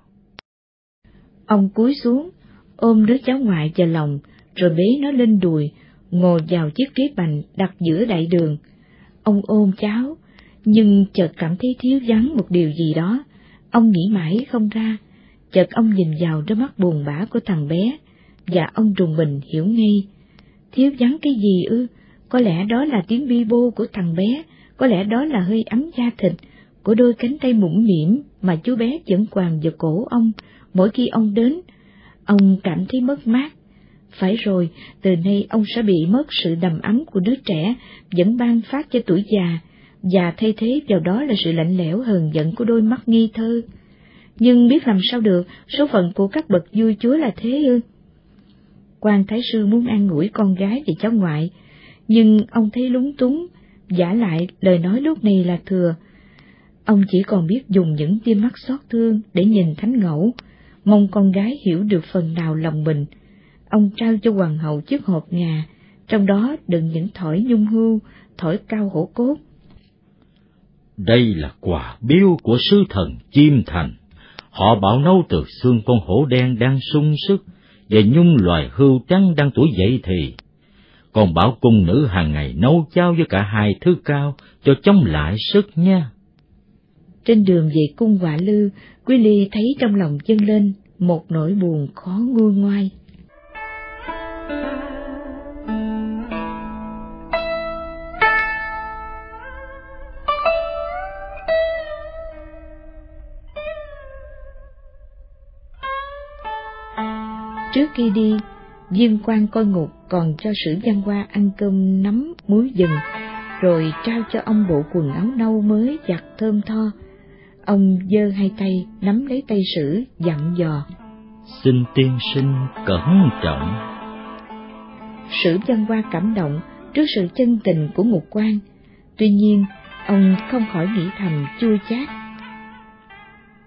Ông cúi xuống, ôm đứa cháu ngoại vào lòng, rồi bế nó lên đùi, ngồi vào chiếc ghế bành đặt giữa đại đường. Ông ôm cháu, nhưng chợt cảm thấy thiếu vắng một điều gì đó. Ông nghĩ mãi không ra, chợt ông nhìn vào đôi mắt buồn bã của thằng bé, và ông trùng mình hiểu ngay. Thiếu vắng cái gì ư? Có lẽ đó là tiếng bi bô của thằng bé, có lẽ đó là hơi ấm da thịt, của đôi cánh tay mũm mỉm mà chú bé vẫn quàng vào cổ ông mỗi khi ông đến. Ông cảm thấy mất mát. Phải rồi, từ nay ông sẽ bị mất sự đầm ấm của đứa trẻ vẫn ban phát cho tuổi già, và thay thế vào đó là sự lạnh lẽo hờn giận của đôi mắt nghi thơ. Nhưng biết làm sao được, số phận của các bậc vui chúa là thế ư? Quan thái sư muốn an ủi con gái và cháu ngoại, nhưng ông thấy lúng túng, giả lại lời nói lúc này là thừa. Ông chỉ còn biết dùng những tia mắt xót thương để nhìn thánh ngẫu, mong con gái hiểu được phần nào lòng mình. Ông trao cho hoàng hậu chiếc hộp ngà, trong đó đựng những thỏi nhung hưu, thỏi cao hổ cốt. Đây là quà biêu của sư thần chim thành. Họ bảo nấu từ xương con hổ đen đang sung sức, về nhung loài hưu trắng đang tuổi dậy thì. còn bảo cung nữ hàng ngày nấu cháo với cả hai thứ cao cho chống lại sức nha. Trên đường về cung quả lư, Quý Ly thấy trong lòng dâng lên một nỗi buồn khó nguôi ngoai. Khi đi, Diên quan coi ngục còn cho sử văn hoa ăn cơm nấm muối rừng, rồi trao cho ông bộ quần áo nâu mới giặt thơm tho. Ông giơ hai tay nắm lấy tay sử dặn dò. Xin tiên sinh cẩn trọng. Sử văn hoa cảm động trước sự chân tình của ngục quan, tuy nhiên ông không khỏi nghĩ thầm chua chát.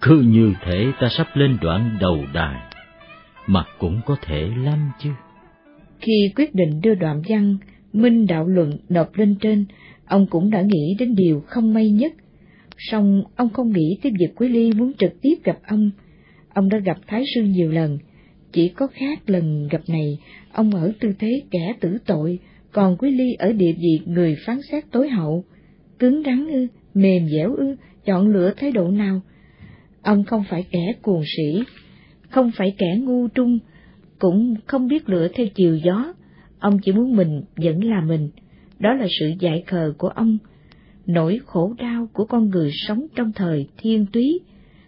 Cứ như thể ta sắp lên đoạn đầu đài mà cũng có thể lắm chứ. Khi quyết định đưa đoạn văn, Minh đạo luận nộp lên trên, ông cũng đã nghĩ đến điều không may nhất. Song ông không nghĩ tới việc Quý Ly muốn trực tiếp gặp ông. Ông đã gặp Thái Sư nhiều lần, chỉ có khác lần gặp này, ông ở tư thế kẻ tử tội, còn Quý Ly ở địa vị người phán xét tối hậu. Cứng rắn ư, mềm dẻo ư, chọn lựa thái độ nào? Ông không phải kẻ cuồng sĩ, không phải kẻ ngu trung, cũng không biết lựa theo chiều gió, ông chỉ muốn mình vẫn là mình, đó là sự dại khờ của ông, nỗi khổ đau của con người sống trong thời thiên túy,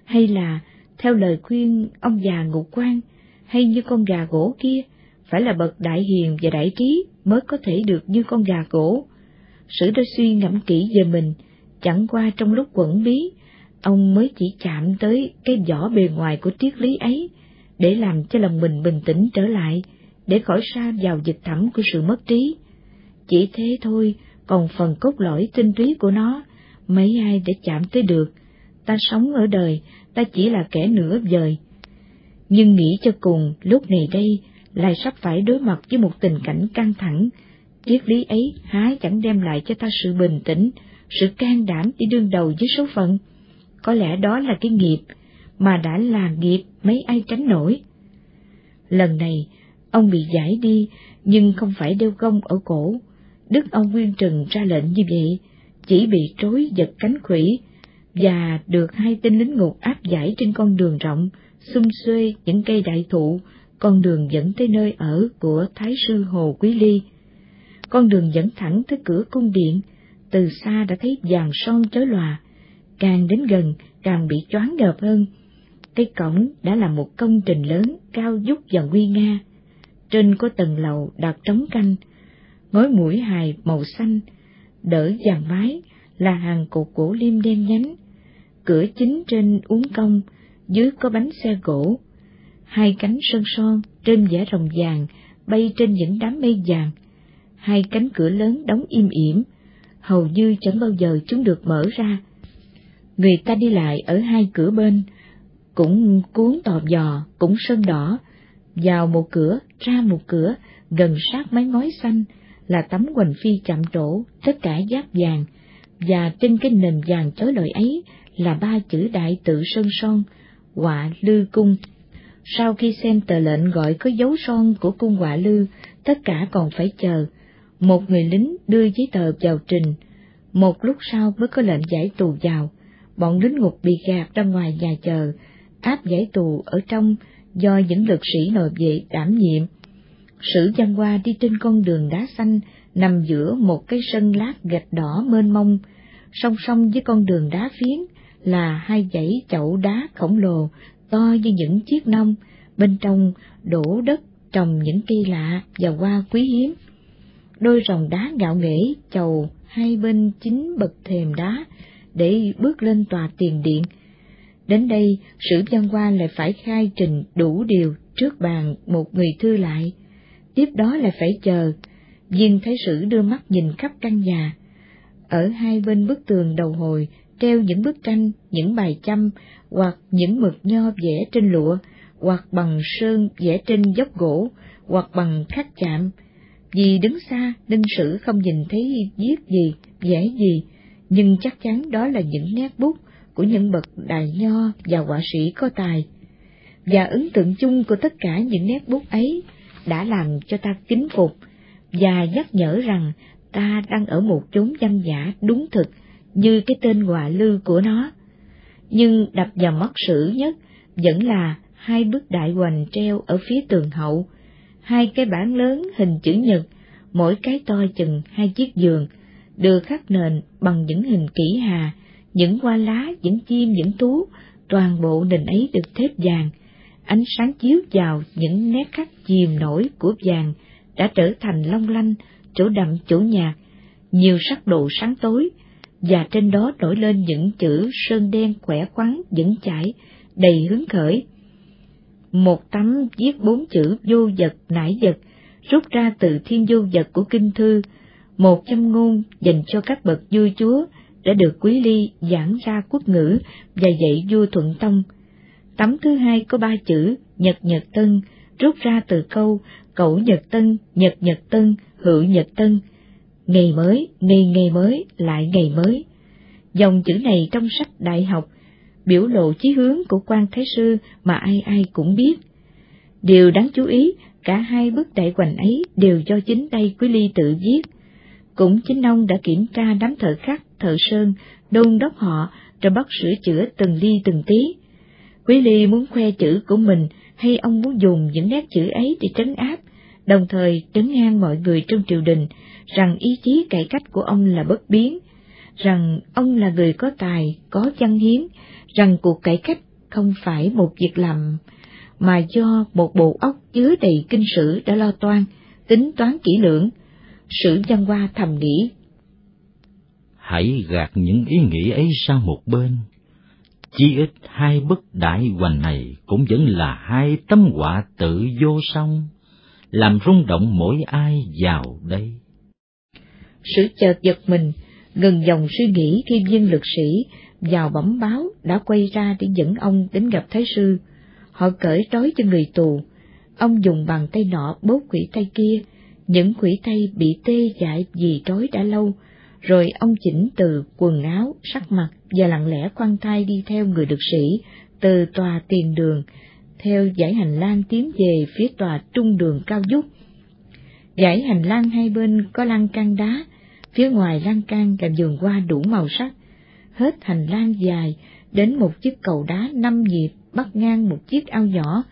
hay là theo lời khuyên ông già ngục quan, hay như con gà gỗ kia, phải là bậc đại hiền và đại trí mới có thể được như con gà gỗ. Sử đã suy ngẫm kỹ về mình, chẳng qua trong lúc quẩn bí, ông mới chỉ chạm tới cái vỏ bề ngoài của triết lý ấy, để làm cho lòng mình bình tĩnh trở lại, để khỏi xa vào dịch thẳm của sự mất trí. Chỉ thế thôi, còn phần cốt lõi tinh túy của nó, mấy ai để chạm tới được, ta sống ở đời, ta chỉ là kẻ nửa vời. Nhưng nghĩ cho cùng, lúc này đây, lại sắp phải đối mặt với một tình cảnh căng thẳng, triết lý ấy há chẳng đem lại cho ta sự bình tĩnh, sự can đảm để đương đầu với số phận. Có lẽ đó là cái nghiệp, mà đã là nghiệp mấy ai tránh nổi. Lần này, ông bị giải đi, nhưng không phải đeo gông ở cổ. Đức ông Nguyên Trừng ra lệnh như vậy, chỉ bị trối giật cánh quỷ và được hai tên lính ngục áp giải trên con đường rộng, xung xuê những cây đại thụ, con đường dẫn tới nơi ở của Thái sư Hồ Quý Ly. Con đường dẫn thẳng tới cửa cung điện, từ xa đã thấy vàng son chói lòa, càng đến gần càng bị choáng ngợp hơn, cái cổng đã là một công trình lớn cao vút và nguy nga. Trên có tầng lầu đặt trống canh, ngói mũi hài màu xanh, đỡ dàn mái là hàng cột gỗ liêm đen nhánh. Cửa chính trên uốn cong, dưới có bánh xe gỗ. Hai cánh sơn son trên vẽ rồng vàng bay trên những đám mây vàng. Hai cánh cửa lớn đóng im ỉm, hầu như chẳng bao giờ chúng được mở ra. Người ta đi lại ở hai cửa bên, cũng cuốn tò dò, cũng sơn đỏ, vào một cửa, ra một cửa, gần sát mái ngói xanh, là tấm hoành phi chạm trổ, tất cả giáp vàng, và trên cái nền vàng chói lọi ấy là ba chữ đại tự sơn son, họa lư cung. Sau khi xem tờ lệnh gọi có dấu son của cung họa lư, tất cả còn phải chờ. Một người lính đưa giấy tờ vào trình, một lúc sau mới có lệnh giải tù vào. Bọn lính ngục bị gạt ra ngoài nhà chờ, áp giải tù ở trong do những lực sĩ nội vệ đảm nhiệm. Sử văn hoa đi trên con đường đá xanh nằm giữa một cái sân lát gạch đỏ mênh mông, song song với con đường đá phiến là hai dãy chậu đá khổng lồ to như những chiếc nông, bên trong đổ đất trồng những cây lạ và hoa quý hiếm. Đôi rồng đá gạo nghễ chầu hai bên chính bậc thềm đá để bước lên tòa tiền điện Đến đây, sử văn hoa lại phải khai trình đủ điều trước bàn một người thư lại. Tiếp đó lại phải chờ, viên thái sử đưa mắt nhìn khắp căn nhà. Ở hai bên bức tường đầu hồi treo những bức tranh, những bài chăm, hoặc những mực nho vẽ trên lụa, hoặc bằng sơn vẽ trên dốc gỗ, hoặc bằng khắc chạm. Vì đứng xa nên sử không nhìn thấy viết gì, vẽ gì, nhưng chắc chắn đó là những nét bút của những bậc đại nho và họa sĩ có tài. Và ấn tượng chung của tất cả những nét bút ấy đã làm cho ta kính phục, và nhắc nhở rằng ta đang ở một chốn danh giả đúng thực như cái tên họa lư của nó. Nhưng đập vào mắt sử nhất vẫn là hai bức đại hoành treo ở phía tường hậu, hai cái bảng lớn hình chữ nhật, mỗi cái to chừng hai chiếc giường, được khắc nền bằng những hình kỹ hà, những hoa lá, những chim, những tú, toàn bộ nền ấy được thép vàng. Ánh sáng chiếu vào những nét khắc chìm nổi của vàng đã trở thành long lanh, chỗ đậm chỗ nhạt, nhiều sắc độ sáng tối, và trên đó nổi lên những chữ sơn đen khỏe khoắn, vững chãi, đầy hứng khởi. Một tấm viết bốn chữ vô vật nải vật, rút ra từ thiên vô vật của kinh thư, một châm ngôn dành cho các bậc vua chúa đã được Quý Ly giảng ra quốc ngữ và dạy vua Thuận Tông. Tấm thứ hai có ba chữ Nhật Nhật Tân, rút ra từ câu Cẩu Nhật Tân, Nhật Nhật Tân, Hữu Nhật Tân. Ngày mới, ngày ngày mới, lại ngày mới. Dòng chữ này trong sách đại học biểu lộ chí hướng của quan Thế Sư mà ai ai cũng biết. Điều đáng chú ý, cả hai bức đại hoành ấy đều do chính tay Quý Ly tự viết. Cũng chính ông đã kiểm tra đám thợ khắc, thợ sơn, đôn đốc họ, rồi bắt sửa chữa từng ly từng tí. Quý Ly muốn khoe chữ của mình hay ông muốn dùng những nét chữ ấy để trấn áp, đồng thời trấn an mọi người trong triều đình rằng ý chí cải cách của ông là bất biến, rằng ông là người có tài, có văn hiến, rằng cuộc cải cách không phải một việc làm mà do một bộ óc chứa đầy kinh sử đã lo toan, tính toán kỹ lưỡng. Sử văn hoa thầm nghĩ. Hãy gạt những ý nghĩ ấy sang một bên. chí ít hai bức đại hoành này cũng vẫn là hai tấm họa tự vô song, làm rung động mỗi ai vào đây. Sử chợt giật mình, ngừng dòng suy nghĩ khi viên lực sĩ vào bẩm báo đã quay ra để dẫn ông đến gặp Thái sư. Họ cởi trói cho người tù. Ông dùng bàn tay nọ bóp quỷ tay kia, những quỷ tay bị tê dại vì trói đã lâu, rồi ông chỉnh từ quần áo, sắc mặt và lặng lẽ khoan thai đi theo người được sĩ từ tòa tiền đường, theo dãy hành lang tiến về phía tòa trung đường cao dúc. Dãy hành lang hai bên có lan can đá, phía ngoài lan can là vườn hoa đủ màu sắc, hết hành lang dài đến một chiếc cầu đá năm nhịp bắt ngang một chiếc ao nhỏ.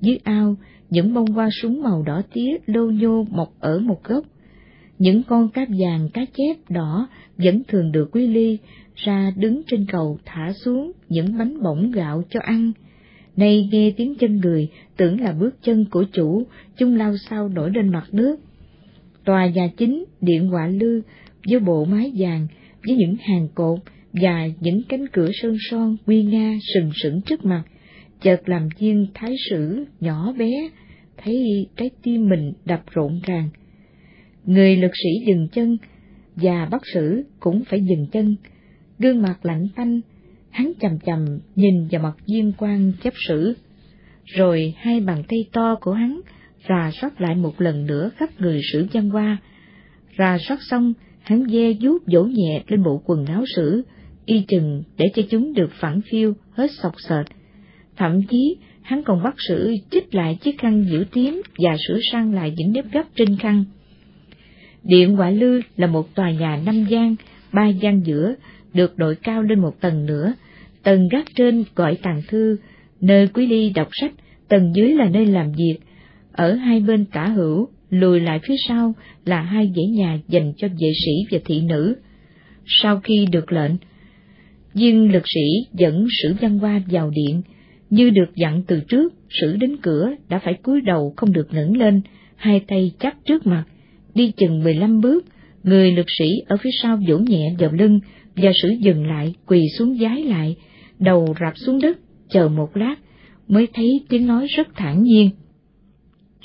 Dưới ao, những bông hoa súng màu đỏ tía lô nhô mọc ở một gốc. Những con cá vàng cá chép đỏ vẫn thường được quý ly ra đứng trên cầu thả xuống những bánh bổng gạo cho ăn. Nay nghe tiếng chân người, tưởng là bước chân của chủ, chúng lao sao nổi lên mặt nước. Tòa nhà chính, điện họa lư, với bộ mái vàng, với những hàng cột, và những cánh cửa sơn son uy nga sừng sững trước mặt, chợt làm viên thái sử nhỏ bé, thấy trái tim mình đập rộn ràng. Người lực sĩ dừng chân, và bác sử cũng phải dừng chân, gương mặt lạnh tanh, hắn chầm chầm nhìn vào mặt viên quan chấp sử. Rồi hai bàn tay to của hắn rà soát lại một lần nữa khắp người sử văn hoa. Rà soát xong, hắn ve vuốt vỗ nhẹ lên bộ quần áo sử, y chừng để cho chúng được phản phiêu hết sọc sệt. Thậm chí, hắn còn bắt sử chích lại chiếc khăn giữ tím và sửa sang lại những nếp gấp trên khăn. Điện quả Lư là một tòa nhà năm gian, ba gian giữa, được đội cao lên một tầng nữa. Tầng gác trên gọi tàng thư, nơi quý ly đọc sách, tầng dưới là nơi làm việc. Ở hai bên tả hữu, lùi lại phía sau là hai dãy nhà dành cho vệ sĩ và thị nữ. Sau khi được lệnh, viên lực sĩ dẫn sử văn hoa vào điện, như được dặn từ trước, sử đến cửa đã phải cúi đầu không được ngẩng lên, hai tay chắp trước mặt, đi chừng mười lăm bước, người lực sĩ ở phía sau vỗ nhẹ vào lưng, và sử dừng lại, quỳ xuống giái lại, đầu rạp xuống đất, chờ một lát, mới thấy tiếng nói rất thản nhiên.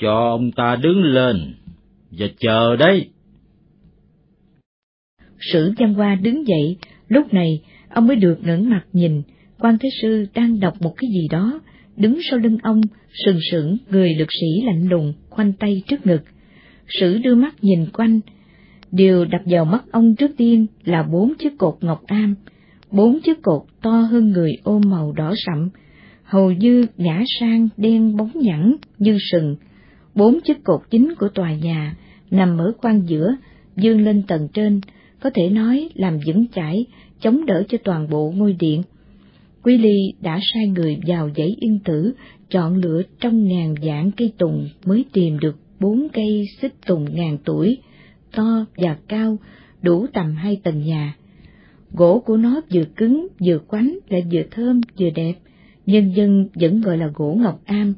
Cho ông ta đứng lên, và chờ đấy. Sử văn hoa đứng dậy, lúc này ông mới được ngẩng mặt nhìn, quan thế sư đang đọc một cái gì đó, đứng sau lưng ông, sừng sững, người lực sĩ lạnh lùng, khoanh tay trước ngực. Sử đưa mắt nhìn quanh, điều đập vào mắt ông trước tiên là bốn chiếc cột ngọc am, bốn chiếc cột to hơn người ôm màu đỏ sậm, hầu như ngã sang đen bóng nhẵn như sừng. Bốn chiếc cột chính của tòa nhà nằm ở khoang giữa, dương lên tầng trên, có thể nói làm vững chãi, chống đỡ cho toàn bộ ngôi điện. Quý Ly đã sai người vào dãy yên tử, chọn lựa trong ngàn dạng cây tùng mới tìm được bốn cây xích tùng ngàn tuổi, to và cao, đủ tầm hai tầng nhà. Gỗ của nó vừa cứng, vừa quánh, lại vừa thơm, vừa đẹp, nhân dân vẫn gọi là gỗ ngọc am.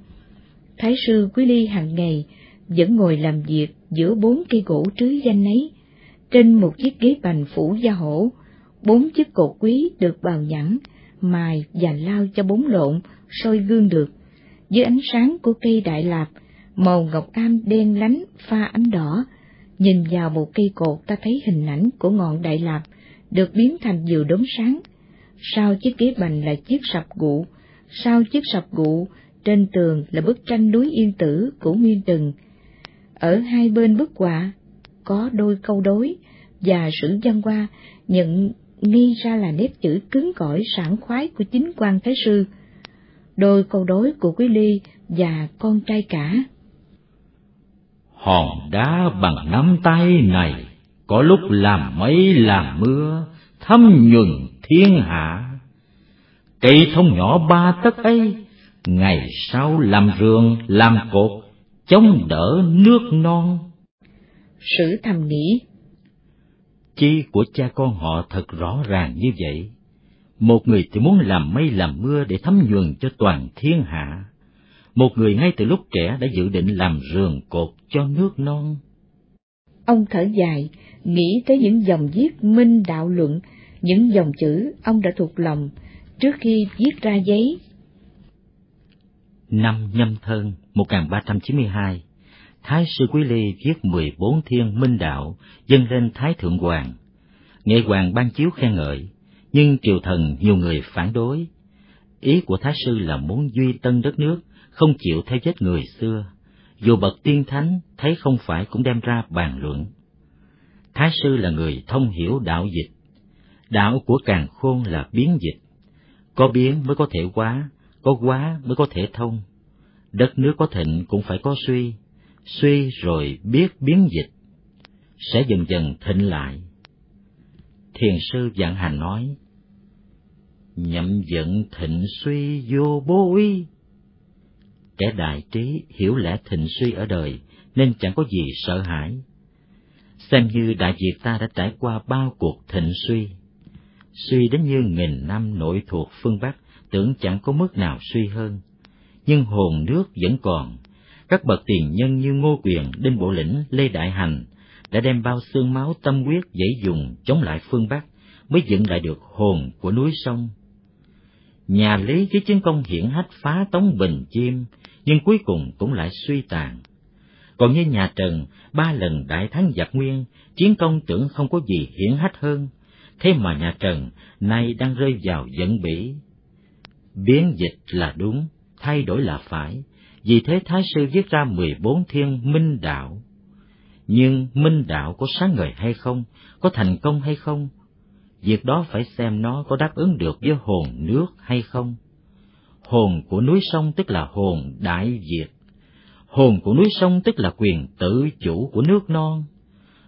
Thái sư Quý Ly hàng ngày vẫn ngồi làm việc giữa bốn cây gỗ trứ danh ấy, trên một chiếc ghế bành phủ da hổ, bốn chiếc cột quý được bào nhẵn, mài và lao cho bốn lộn, soi gương được. Dưới ánh sáng của cây đại lạp, màu ngọc am đen lánh pha ánh đỏ, nhìn vào một cây cột ta thấy hình ảnh của ngọn đại lạp được biến thành nhiều đốm sáng. Sau chiếc ghế bành là chiếc sập gụ, sau chiếc sập gụ trên tường là bức tranh núi yên tử của Nguyên Trừng. Ở hai bên bức họa có đôi câu đối và sử văn qua nhận nghi ra là nét chữ cứng cỏi sảng khoái của chính quan thái sư. Đôi câu đối của Quý Ly và con trai cả. Hòn đá bằng nắm tay này, có lúc làm mấy làm mưa, thấm nhuần thiên hạ. Cây thông nhỏ ba tấc ấy, ngày sau làm rường, làm cột, chống đỡ nước non. Sử thầm nghĩ. Chi của cha con họ thật rõ ràng như vậy. Một người thì muốn làm mây làm mưa để thấm nhuần cho toàn thiên hạ. Một người ngay từ lúc trẻ đã dự định làm rường cột cho nước non. Ông thở dài, nghĩ tới những dòng viết minh đạo luận, những dòng chữ ông đã thuộc lòng trước khi viết ra giấy. Năm nhâm thân 1392, Thái sư Quý Ly viết 14 thiên minh đạo dâng lên Thái Thượng Hoàng. Nghệ hoàng ban chiếu khen ngợi, nhưng triều thần nhiều người phản đối. Ý của Thái sư là muốn duy tân đất nước, không chịu theo vết người xưa. Dù bậc tiên thánh thấy không phải cũng đem ra bàn luận. Thái sư là người thông hiểu đạo dịch. Đạo của càng khôn là biến dịch. Có biến mới có thể quá, có quá mới có thể thông. Đất nước có thịnh cũng phải có suy, suy rồi biết biến dịch, sẽ dần dần thịnh lại. Thiền sư Vạn Hành nói, Nhậm giận thịnh suy vô bối, uy. Kẻ đại trí hiểu lẽ thịnh suy ở đời nên chẳng có gì sợ hãi. Xem như Đại Việt ta đã trải qua bao cuộc thịnh suy. Suy đến như nghìn năm nội thuộc phương Bắc tưởng chẳng có mức nào suy hơn. Nhưng hồn nước vẫn còn, các bậc tiền nhân như Ngô Quyền, Đinh Bộ Lĩnh, Lê Đại Hành đã đem bao xương máu tâm huyết dãy dùng chống lại phương Bắc mới dựng lại được hồn của núi sông. Nhà Lý với chiến công hiển hách phá tống bình chiêm, nhưng cuối cùng cũng lại suy tàn. Còn như nhà Trần, ba lần đại thắng giặc nguyên, chiến công tưởng không có gì hiển hách hơn, thế mà nhà Trần nay đang rơi vào giận bỉ. Biến dịch là đúng, thay đổi là phải, vì thế Thái Sư viết ra mười bốn thiên minh đạo. Nhưng minh đạo có sáng ngời hay không, có thành công hay không, việc đó phải xem nó có đáp ứng được với hồn nước hay không. Hồn của núi sông tức là hồn đại việt, hồn của núi sông tức là quyền tự chủ của nước non,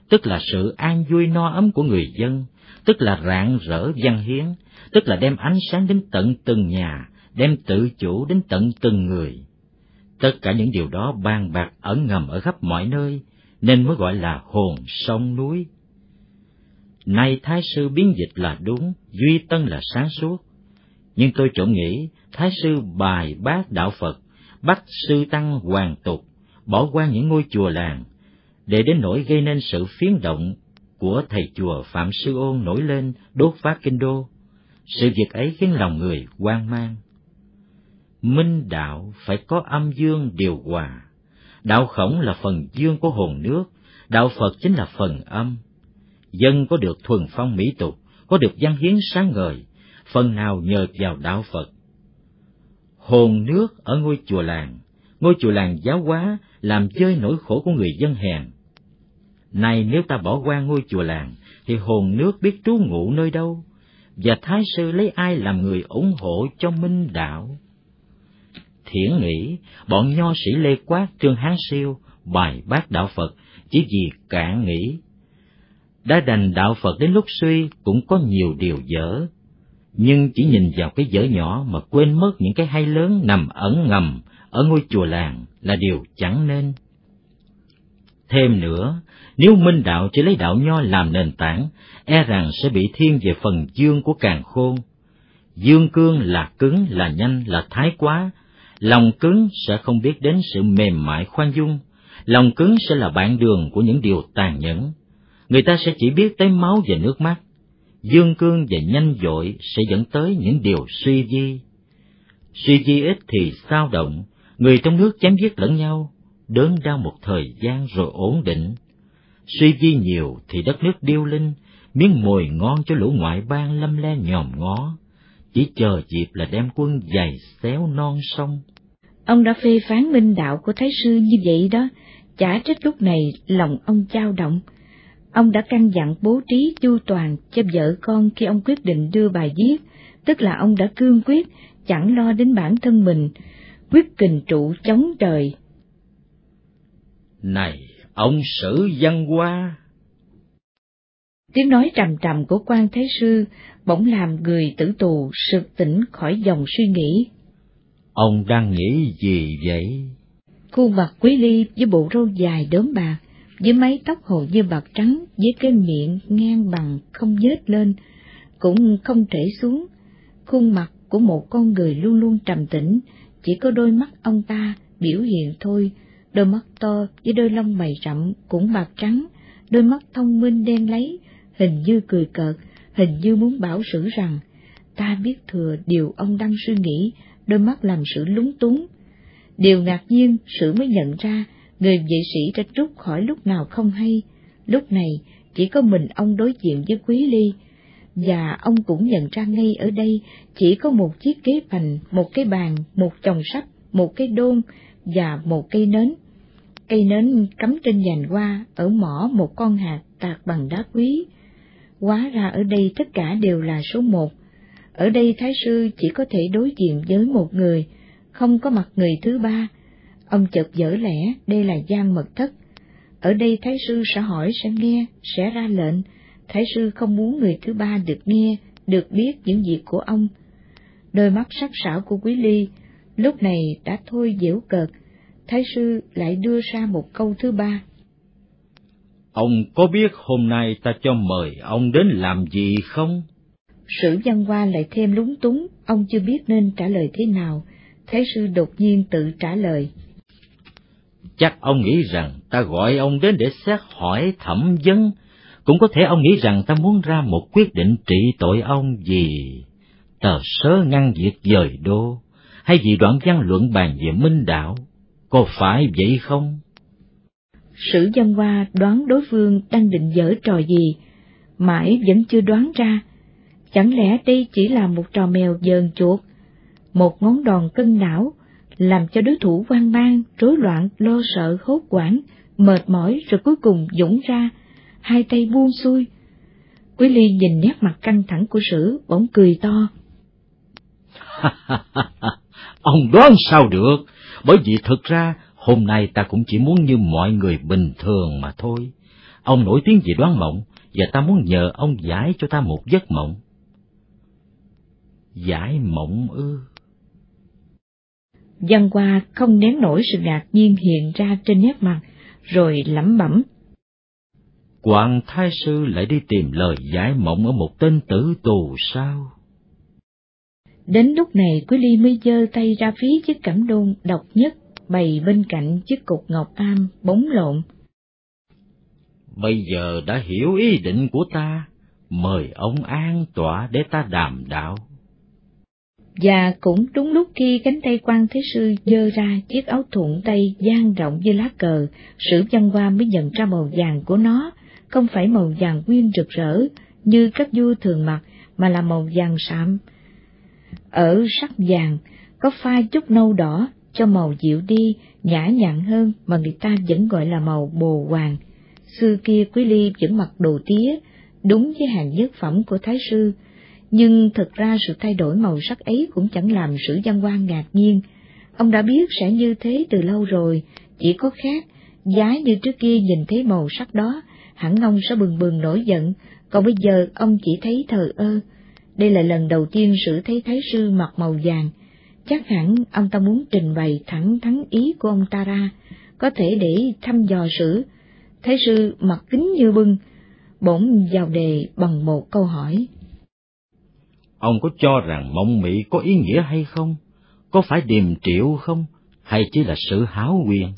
tức là sự an vui no ấm của người dân, tức là rạng rỡ văn hiến, tức là đem ánh sáng đến tận từng nhà, đem tự chủ đến tận từng người. Tất cả những điều đó ban bạc ẩn ngầm ở khắp mọi nơi, nên mới gọi là hồn sông núi. Nay Thái sư biến dịch là đúng, duy tân là sáng suốt. Nhưng tôi trộm nghĩ, Thái sư bài bác đạo Phật, bắt sư tăng hoàn tục, bỏ qua những ngôi chùa làng, để đến nỗi gây nên sự phiến động của thầy chùa Phạm Sư Ôn nổi lên đốt phá kinh đô. Sự việc ấy khiến lòng người hoang mang. Minh đạo phải có âm dương điều hòa. Đạo khổng là phần dương của hồn nước, đạo Phật chính là phần âm. Dân có được thuần phong mỹ tục, có được văn hiến sáng ngời, phần nào nhờ vào đạo Phật. Hồn nước ở ngôi chùa làng, ngôi chùa làng giáo hóa làm chơi nỗi khổ của người dân hèn. Này nếu ta bỏ qua ngôi chùa làng, thì hồn nước biết trú ngụ nơi đâu, và Thái sư lấy ai làm người ủng hộ cho minh đạo? Thiển nghĩ, bọn nho sĩ Lê Quát, Trương Hán Siêu bài bác đạo Phật chỉ vì cạn nghĩ. Đã đành đạo Phật đến lúc suy cũng có nhiều điều dở, nhưng chỉ nhìn vào cái dở nhỏ mà quên mất những cái hay lớn nằm ẩn ngầm ở ngôi chùa làng là điều chẳng nên. Thêm nữa, nếu minh đạo chỉ lấy đạo nho làm nền tảng, e rằng sẽ bị thiên về phần dương của càng khôn. Dương cương là cứng, là nhanh, là thái quá, lòng cứng sẽ không biết đến sự mềm mại khoan dung, lòng cứng sẽ là bạn đường của những điều tàn nhẫn. Người ta sẽ chỉ biết tới máu và nước mắt, dương cương và nhanh dội sẽ dẫn tới những điều suy di. Suy di ít thì sao động, người trong nước chém giết lẫn nhau, đớn đau một thời gian rồi ổn định. Suy di nhiều thì đất nước điêu linh, miếng mồi ngon cho lũ ngoại bang lâm le nhòm ngó, chỉ chờ dịp là đem quân dày xéo non sông. Ông đã phê phán minh đạo của Thái sư như vậy đó, chả trách lúc này lòng ông trao động. Ông đã căn dặn bố trí chu toàn cho vợ con khi ông quyết định đưa bài viết, tức là ông đã cương quyết, chẳng lo đến bản thân mình, quyết kình trụ chống trời. Này, ông sử văn hoa! Tiếng nói trầm trầm của quan Thái Sư bỗng làm người tử tù sực tỉnh khỏi dòng suy nghĩ. Ông đang nghĩ gì vậy? Khuôn mặt quý ly với bộ râu dài đốm bạc, với mái tóc hồ như bạc trắng, với cái miệng ngang bằng không nhếch lên, cũng không trễ xuống. Khuôn mặt của một con người luôn luôn trầm tĩnh, chỉ có đôi mắt ông ta biểu hiện thôi, đôi mắt to với đôi lông mày rậm cũng bạc trắng, đôi mắt thông minh đen lấy, hình như cười cợt, hình như muốn bảo sử rằng, ta biết thừa điều ông đang suy nghĩ, đôi mắt làm sự lúng túng. Điều ngạc nhiên, sử mới nhận ra, người vệ sĩ đã rút khỏi lúc nào không hay, lúc này chỉ có mình ông đối diện với Quý Ly, và ông cũng nhận ra ngay ở đây chỉ có một chiếc ghế bành, một cái bàn, một chồng sách, một cái đôn và một cây nến. Cây nến cắm trên dàn hoa, ở mỏ một con hạt tạc bằng đá quý. Quá ra ở đây tất cả đều là số một. Ở đây Thái sư chỉ có thể đối diện với một người, không có mặt người thứ ba. Ông chợt dở lẽ, đây là gian mật thất. Ở đây Thái sư sẽ hỏi, sẽ nghe, sẽ ra lệnh. Thái sư không muốn người thứ ba được nghe, được biết những việc của ông. Đôi mắt sắc sảo của Quý Ly lúc này đã thôi dễu cợt, Thái sư lại đưa ra một câu thứ ba. Ông có biết hôm nay ta cho mời ông đến làm gì không? Sử văn hoa lại thêm lúng túng, ông chưa biết nên trả lời thế nào. Thái sư đột nhiên tự trả lời. Chắc ông nghĩ rằng ta gọi ông đến để xét hỏi thẩm vấn, cũng có thể ông nghĩ rằng ta muốn ra một quyết định trị tội ông vì tờ sớ ngăn việc dời đô, hay vì đoạn văn luận bàn về minh đạo, có phải vậy không? Sử dân hoa đoán đối phương đang định dở trò gì, mãi vẫn chưa đoán ra. Chẳng lẽ đây chỉ là một trò mèo dờn chuột, một ngón đòn cân não, làm cho đối thủ hoang mang, rối loạn, lo sợ, hốt hoảng, mệt mỏi rồi cuối cùng dũng ra, hai tay buông xuôi. Quý Ly nhìn nét mặt căng thẳng của Sử, bỗng cười to. Ông đoán sao được, bởi vì thực ra hôm nay ta cũng chỉ muốn như mọi người bình thường mà thôi. Ông nổi tiếng về đoán mộng, và ta muốn nhờ ông giải cho ta một giấc mộng. Giải mộng ư? Văn qua không nén nổi sự ngạc nhiên hiện ra trên nét mặt, rồi lẩm bẩm. Quảng Thái Sư lại đi tìm lời giải mộng ở một tên tử tù sao? Đến lúc này Quý Ly mới giơ tay ra phía chiếc cẩm đôn độc nhất bày bên cạnh chiếc cục ngọc am bóng lộn. Bây giờ đã hiểu ý định của ta, mời ông an tọa để ta đàm đạo. Và cũng đúng lúc khi cánh tay quan thế sư dơ ra chiếc áo thuận tay dang rộng như lá cờ, sử văn hoa mới nhận ra màu vàng của nó, không phải màu vàng nguyên rực rỡ như các vua thường mặc, mà là màu vàng sạm. Ở sắc vàng có pha chút nâu đỏ cho màu dịu đi, nhã nhặn hơn mà người ta vẫn gọi là màu bồ hoàng. Xưa kia Quý Ly vẫn mặc đồ tía, đúng với hàng nhất phẩm của Thái Sư, nhưng thật ra sự thay đổi màu sắc ấy cũng chẳng làm sử văn quan ngạc nhiên. Ông đã biết sẽ như thế từ lâu rồi, chỉ có khác, gái như trước kia nhìn thấy màu sắc đó, hẳn ông sẽ bừng bừng nổi giận, còn bây giờ ông chỉ thấy thờ ơ. Đây là lần đầu tiên sử thấy Thái sư mặc màu vàng, chắc hẳn ông ta muốn trình bày thẳng thắn ý của ông ta ra, có thể để thăm dò sử. Thái sư mặt kính như bưng, bỗng vào đề bằng một câu hỏi. Ông có cho rằng mộng mị có ý nghĩa hay không? Có phải điềm triệu không? Hay chỉ là sự háo quyền?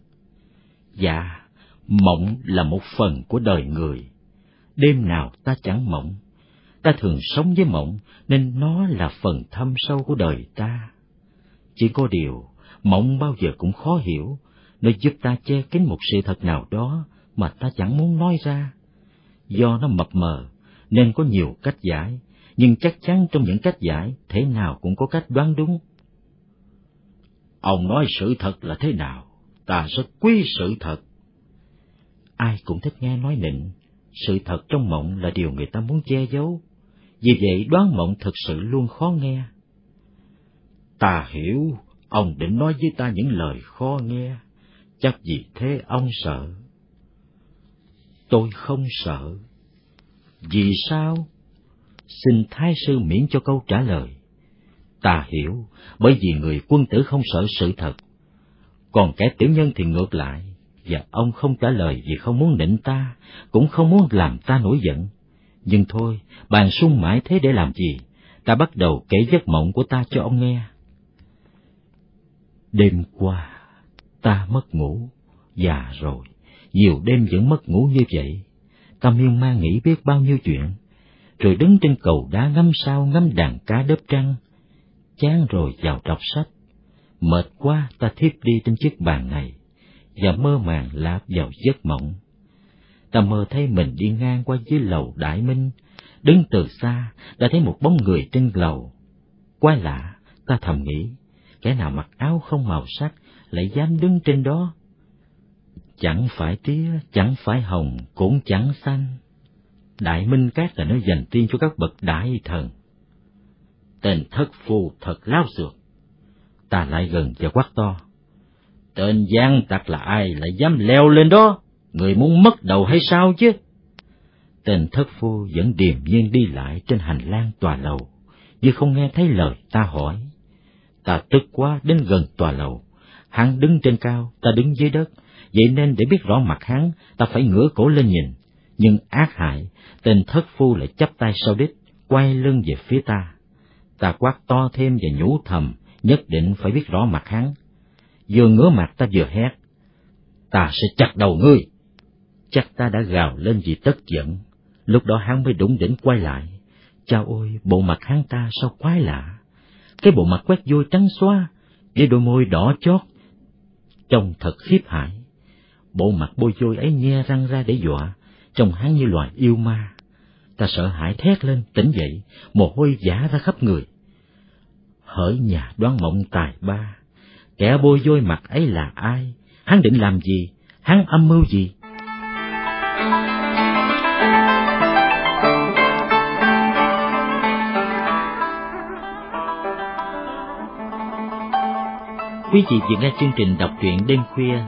Dạ, mộng là một phần của đời người. Đêm nào ta chẳng mộng. Ta thường sống với mộng nên nó là phần thâm sâu của đời ta. Chỉ có điều, mộng bao giờ cũng khó hiểu, nó giúp ta che kín một sự thật nào đó mà ta chẳng muốn nói ra. Do nó mập mờ, nên có nhiều cách giải, nhưng chắc chắn trong những cách giải, thế nào cũng có cách đoán đúng. Ông nói sự thật là thế nào? Ta sẽ quý sự thật. Ai cũng thích nghe nói nịnh, sự thật trong mộng là điều người ta muốn che giấu, vì vậy đoán mộng thực sự luôn khó nghe. Ta hiểu, ông định nói với ta những lời khó nghe, chắc vì thế ông sợ. Tôi không sợ. Vì sao? Xin Thái sư miễn cho câu trả lời. Ta hiểu, bởi vì người quân tử không sợ sự thật. Còn kẻ tiểu nhân thì ngược lại, và ông không trả lời vì không muốn nịnh ta, cũng không muốn làm ta nổi giận. Nhưng thôi, bàn sung mãi thế để làm gì? Ta bắt đầu kể giấc mộng của ta cho ông nghe. Đêm qua, ta mất ngủ, già rồi, nhiều đêm vẫn mất ngủ như vậy. Ta miên man nghĩ biết bao nhiêu chuyện, rồi đứng trên cầu đá ngắm sao ngắm đàn cá đớp trăng. Chán rồi vào đọc sách, mệt quá ta thiếp đi trên chiếc bàn này, và mơ màng lạp vào giấc mộng. Ta mơ thấy mình đi ngang qua dưới lầu Đại Minh, đứng từ xa đã thấy một bóng người trên lầu. Quái lạ, ta thầm nghĩ, kẻ nào mặc áo không màu sắc lại dám đứng trên đó. Chẳng phải tía, chẳng phải hồng, cũng chẳng xanh. Đại Minh Cát là nơi dành riêng cho các bậc đại thần. Tên thất phu thật lao xược. Ta lại gần và quát to. Tên gian tặc là ai lại dám leo lên đó? Người muốn mất đầu hay sao chứ? Tên thất phu vẫn điềm nhiên đi lại trên hành lang tòa lầu, như không nghe thấy lời ta hỏi. Ta tức quá đến gần tòa lầu, hắn đứng trên cao, ta đứng dưới đất, vậy nên để biết rõ mặt hắn, ta phải ngửa cổ lên nhìn. Nhưng ác hại, tên thất phu lại chắp tay sau đít, quay lưng về phía ta. Ta quát to thêm và nhủ thầm, nhất định phải biết rõ mặt hắn. Vừa ngửa mặt ta vừa hét, ta sẽ chặt đầu ngươi. Chắc ta đã gào lên vì tức giận, lúc đó hắn mới đủng đỉnh quay lại. Chao ôi, bộ mặt hắn ta sao quái lạ. Cái bộ mặt quét vôi trắng xoa, với đôi môi đỏ chót, trông thật khiếp hại. Bộ mặt bôi vôi ấy nhe răng ra để dọa, trông hắn như loài yêu ma. Ta sợ hãi thét lên, tỉnh dậy, mồ hôi giả ra khắp người. Hỡi nhà đoán mộng tài ba, kẻ bôi vôi mặt ấy là ai? Hắn định làm gì? Hắn âm mưu gì? Quý vị vừa nghe chương trình đọc truyện đêm khuya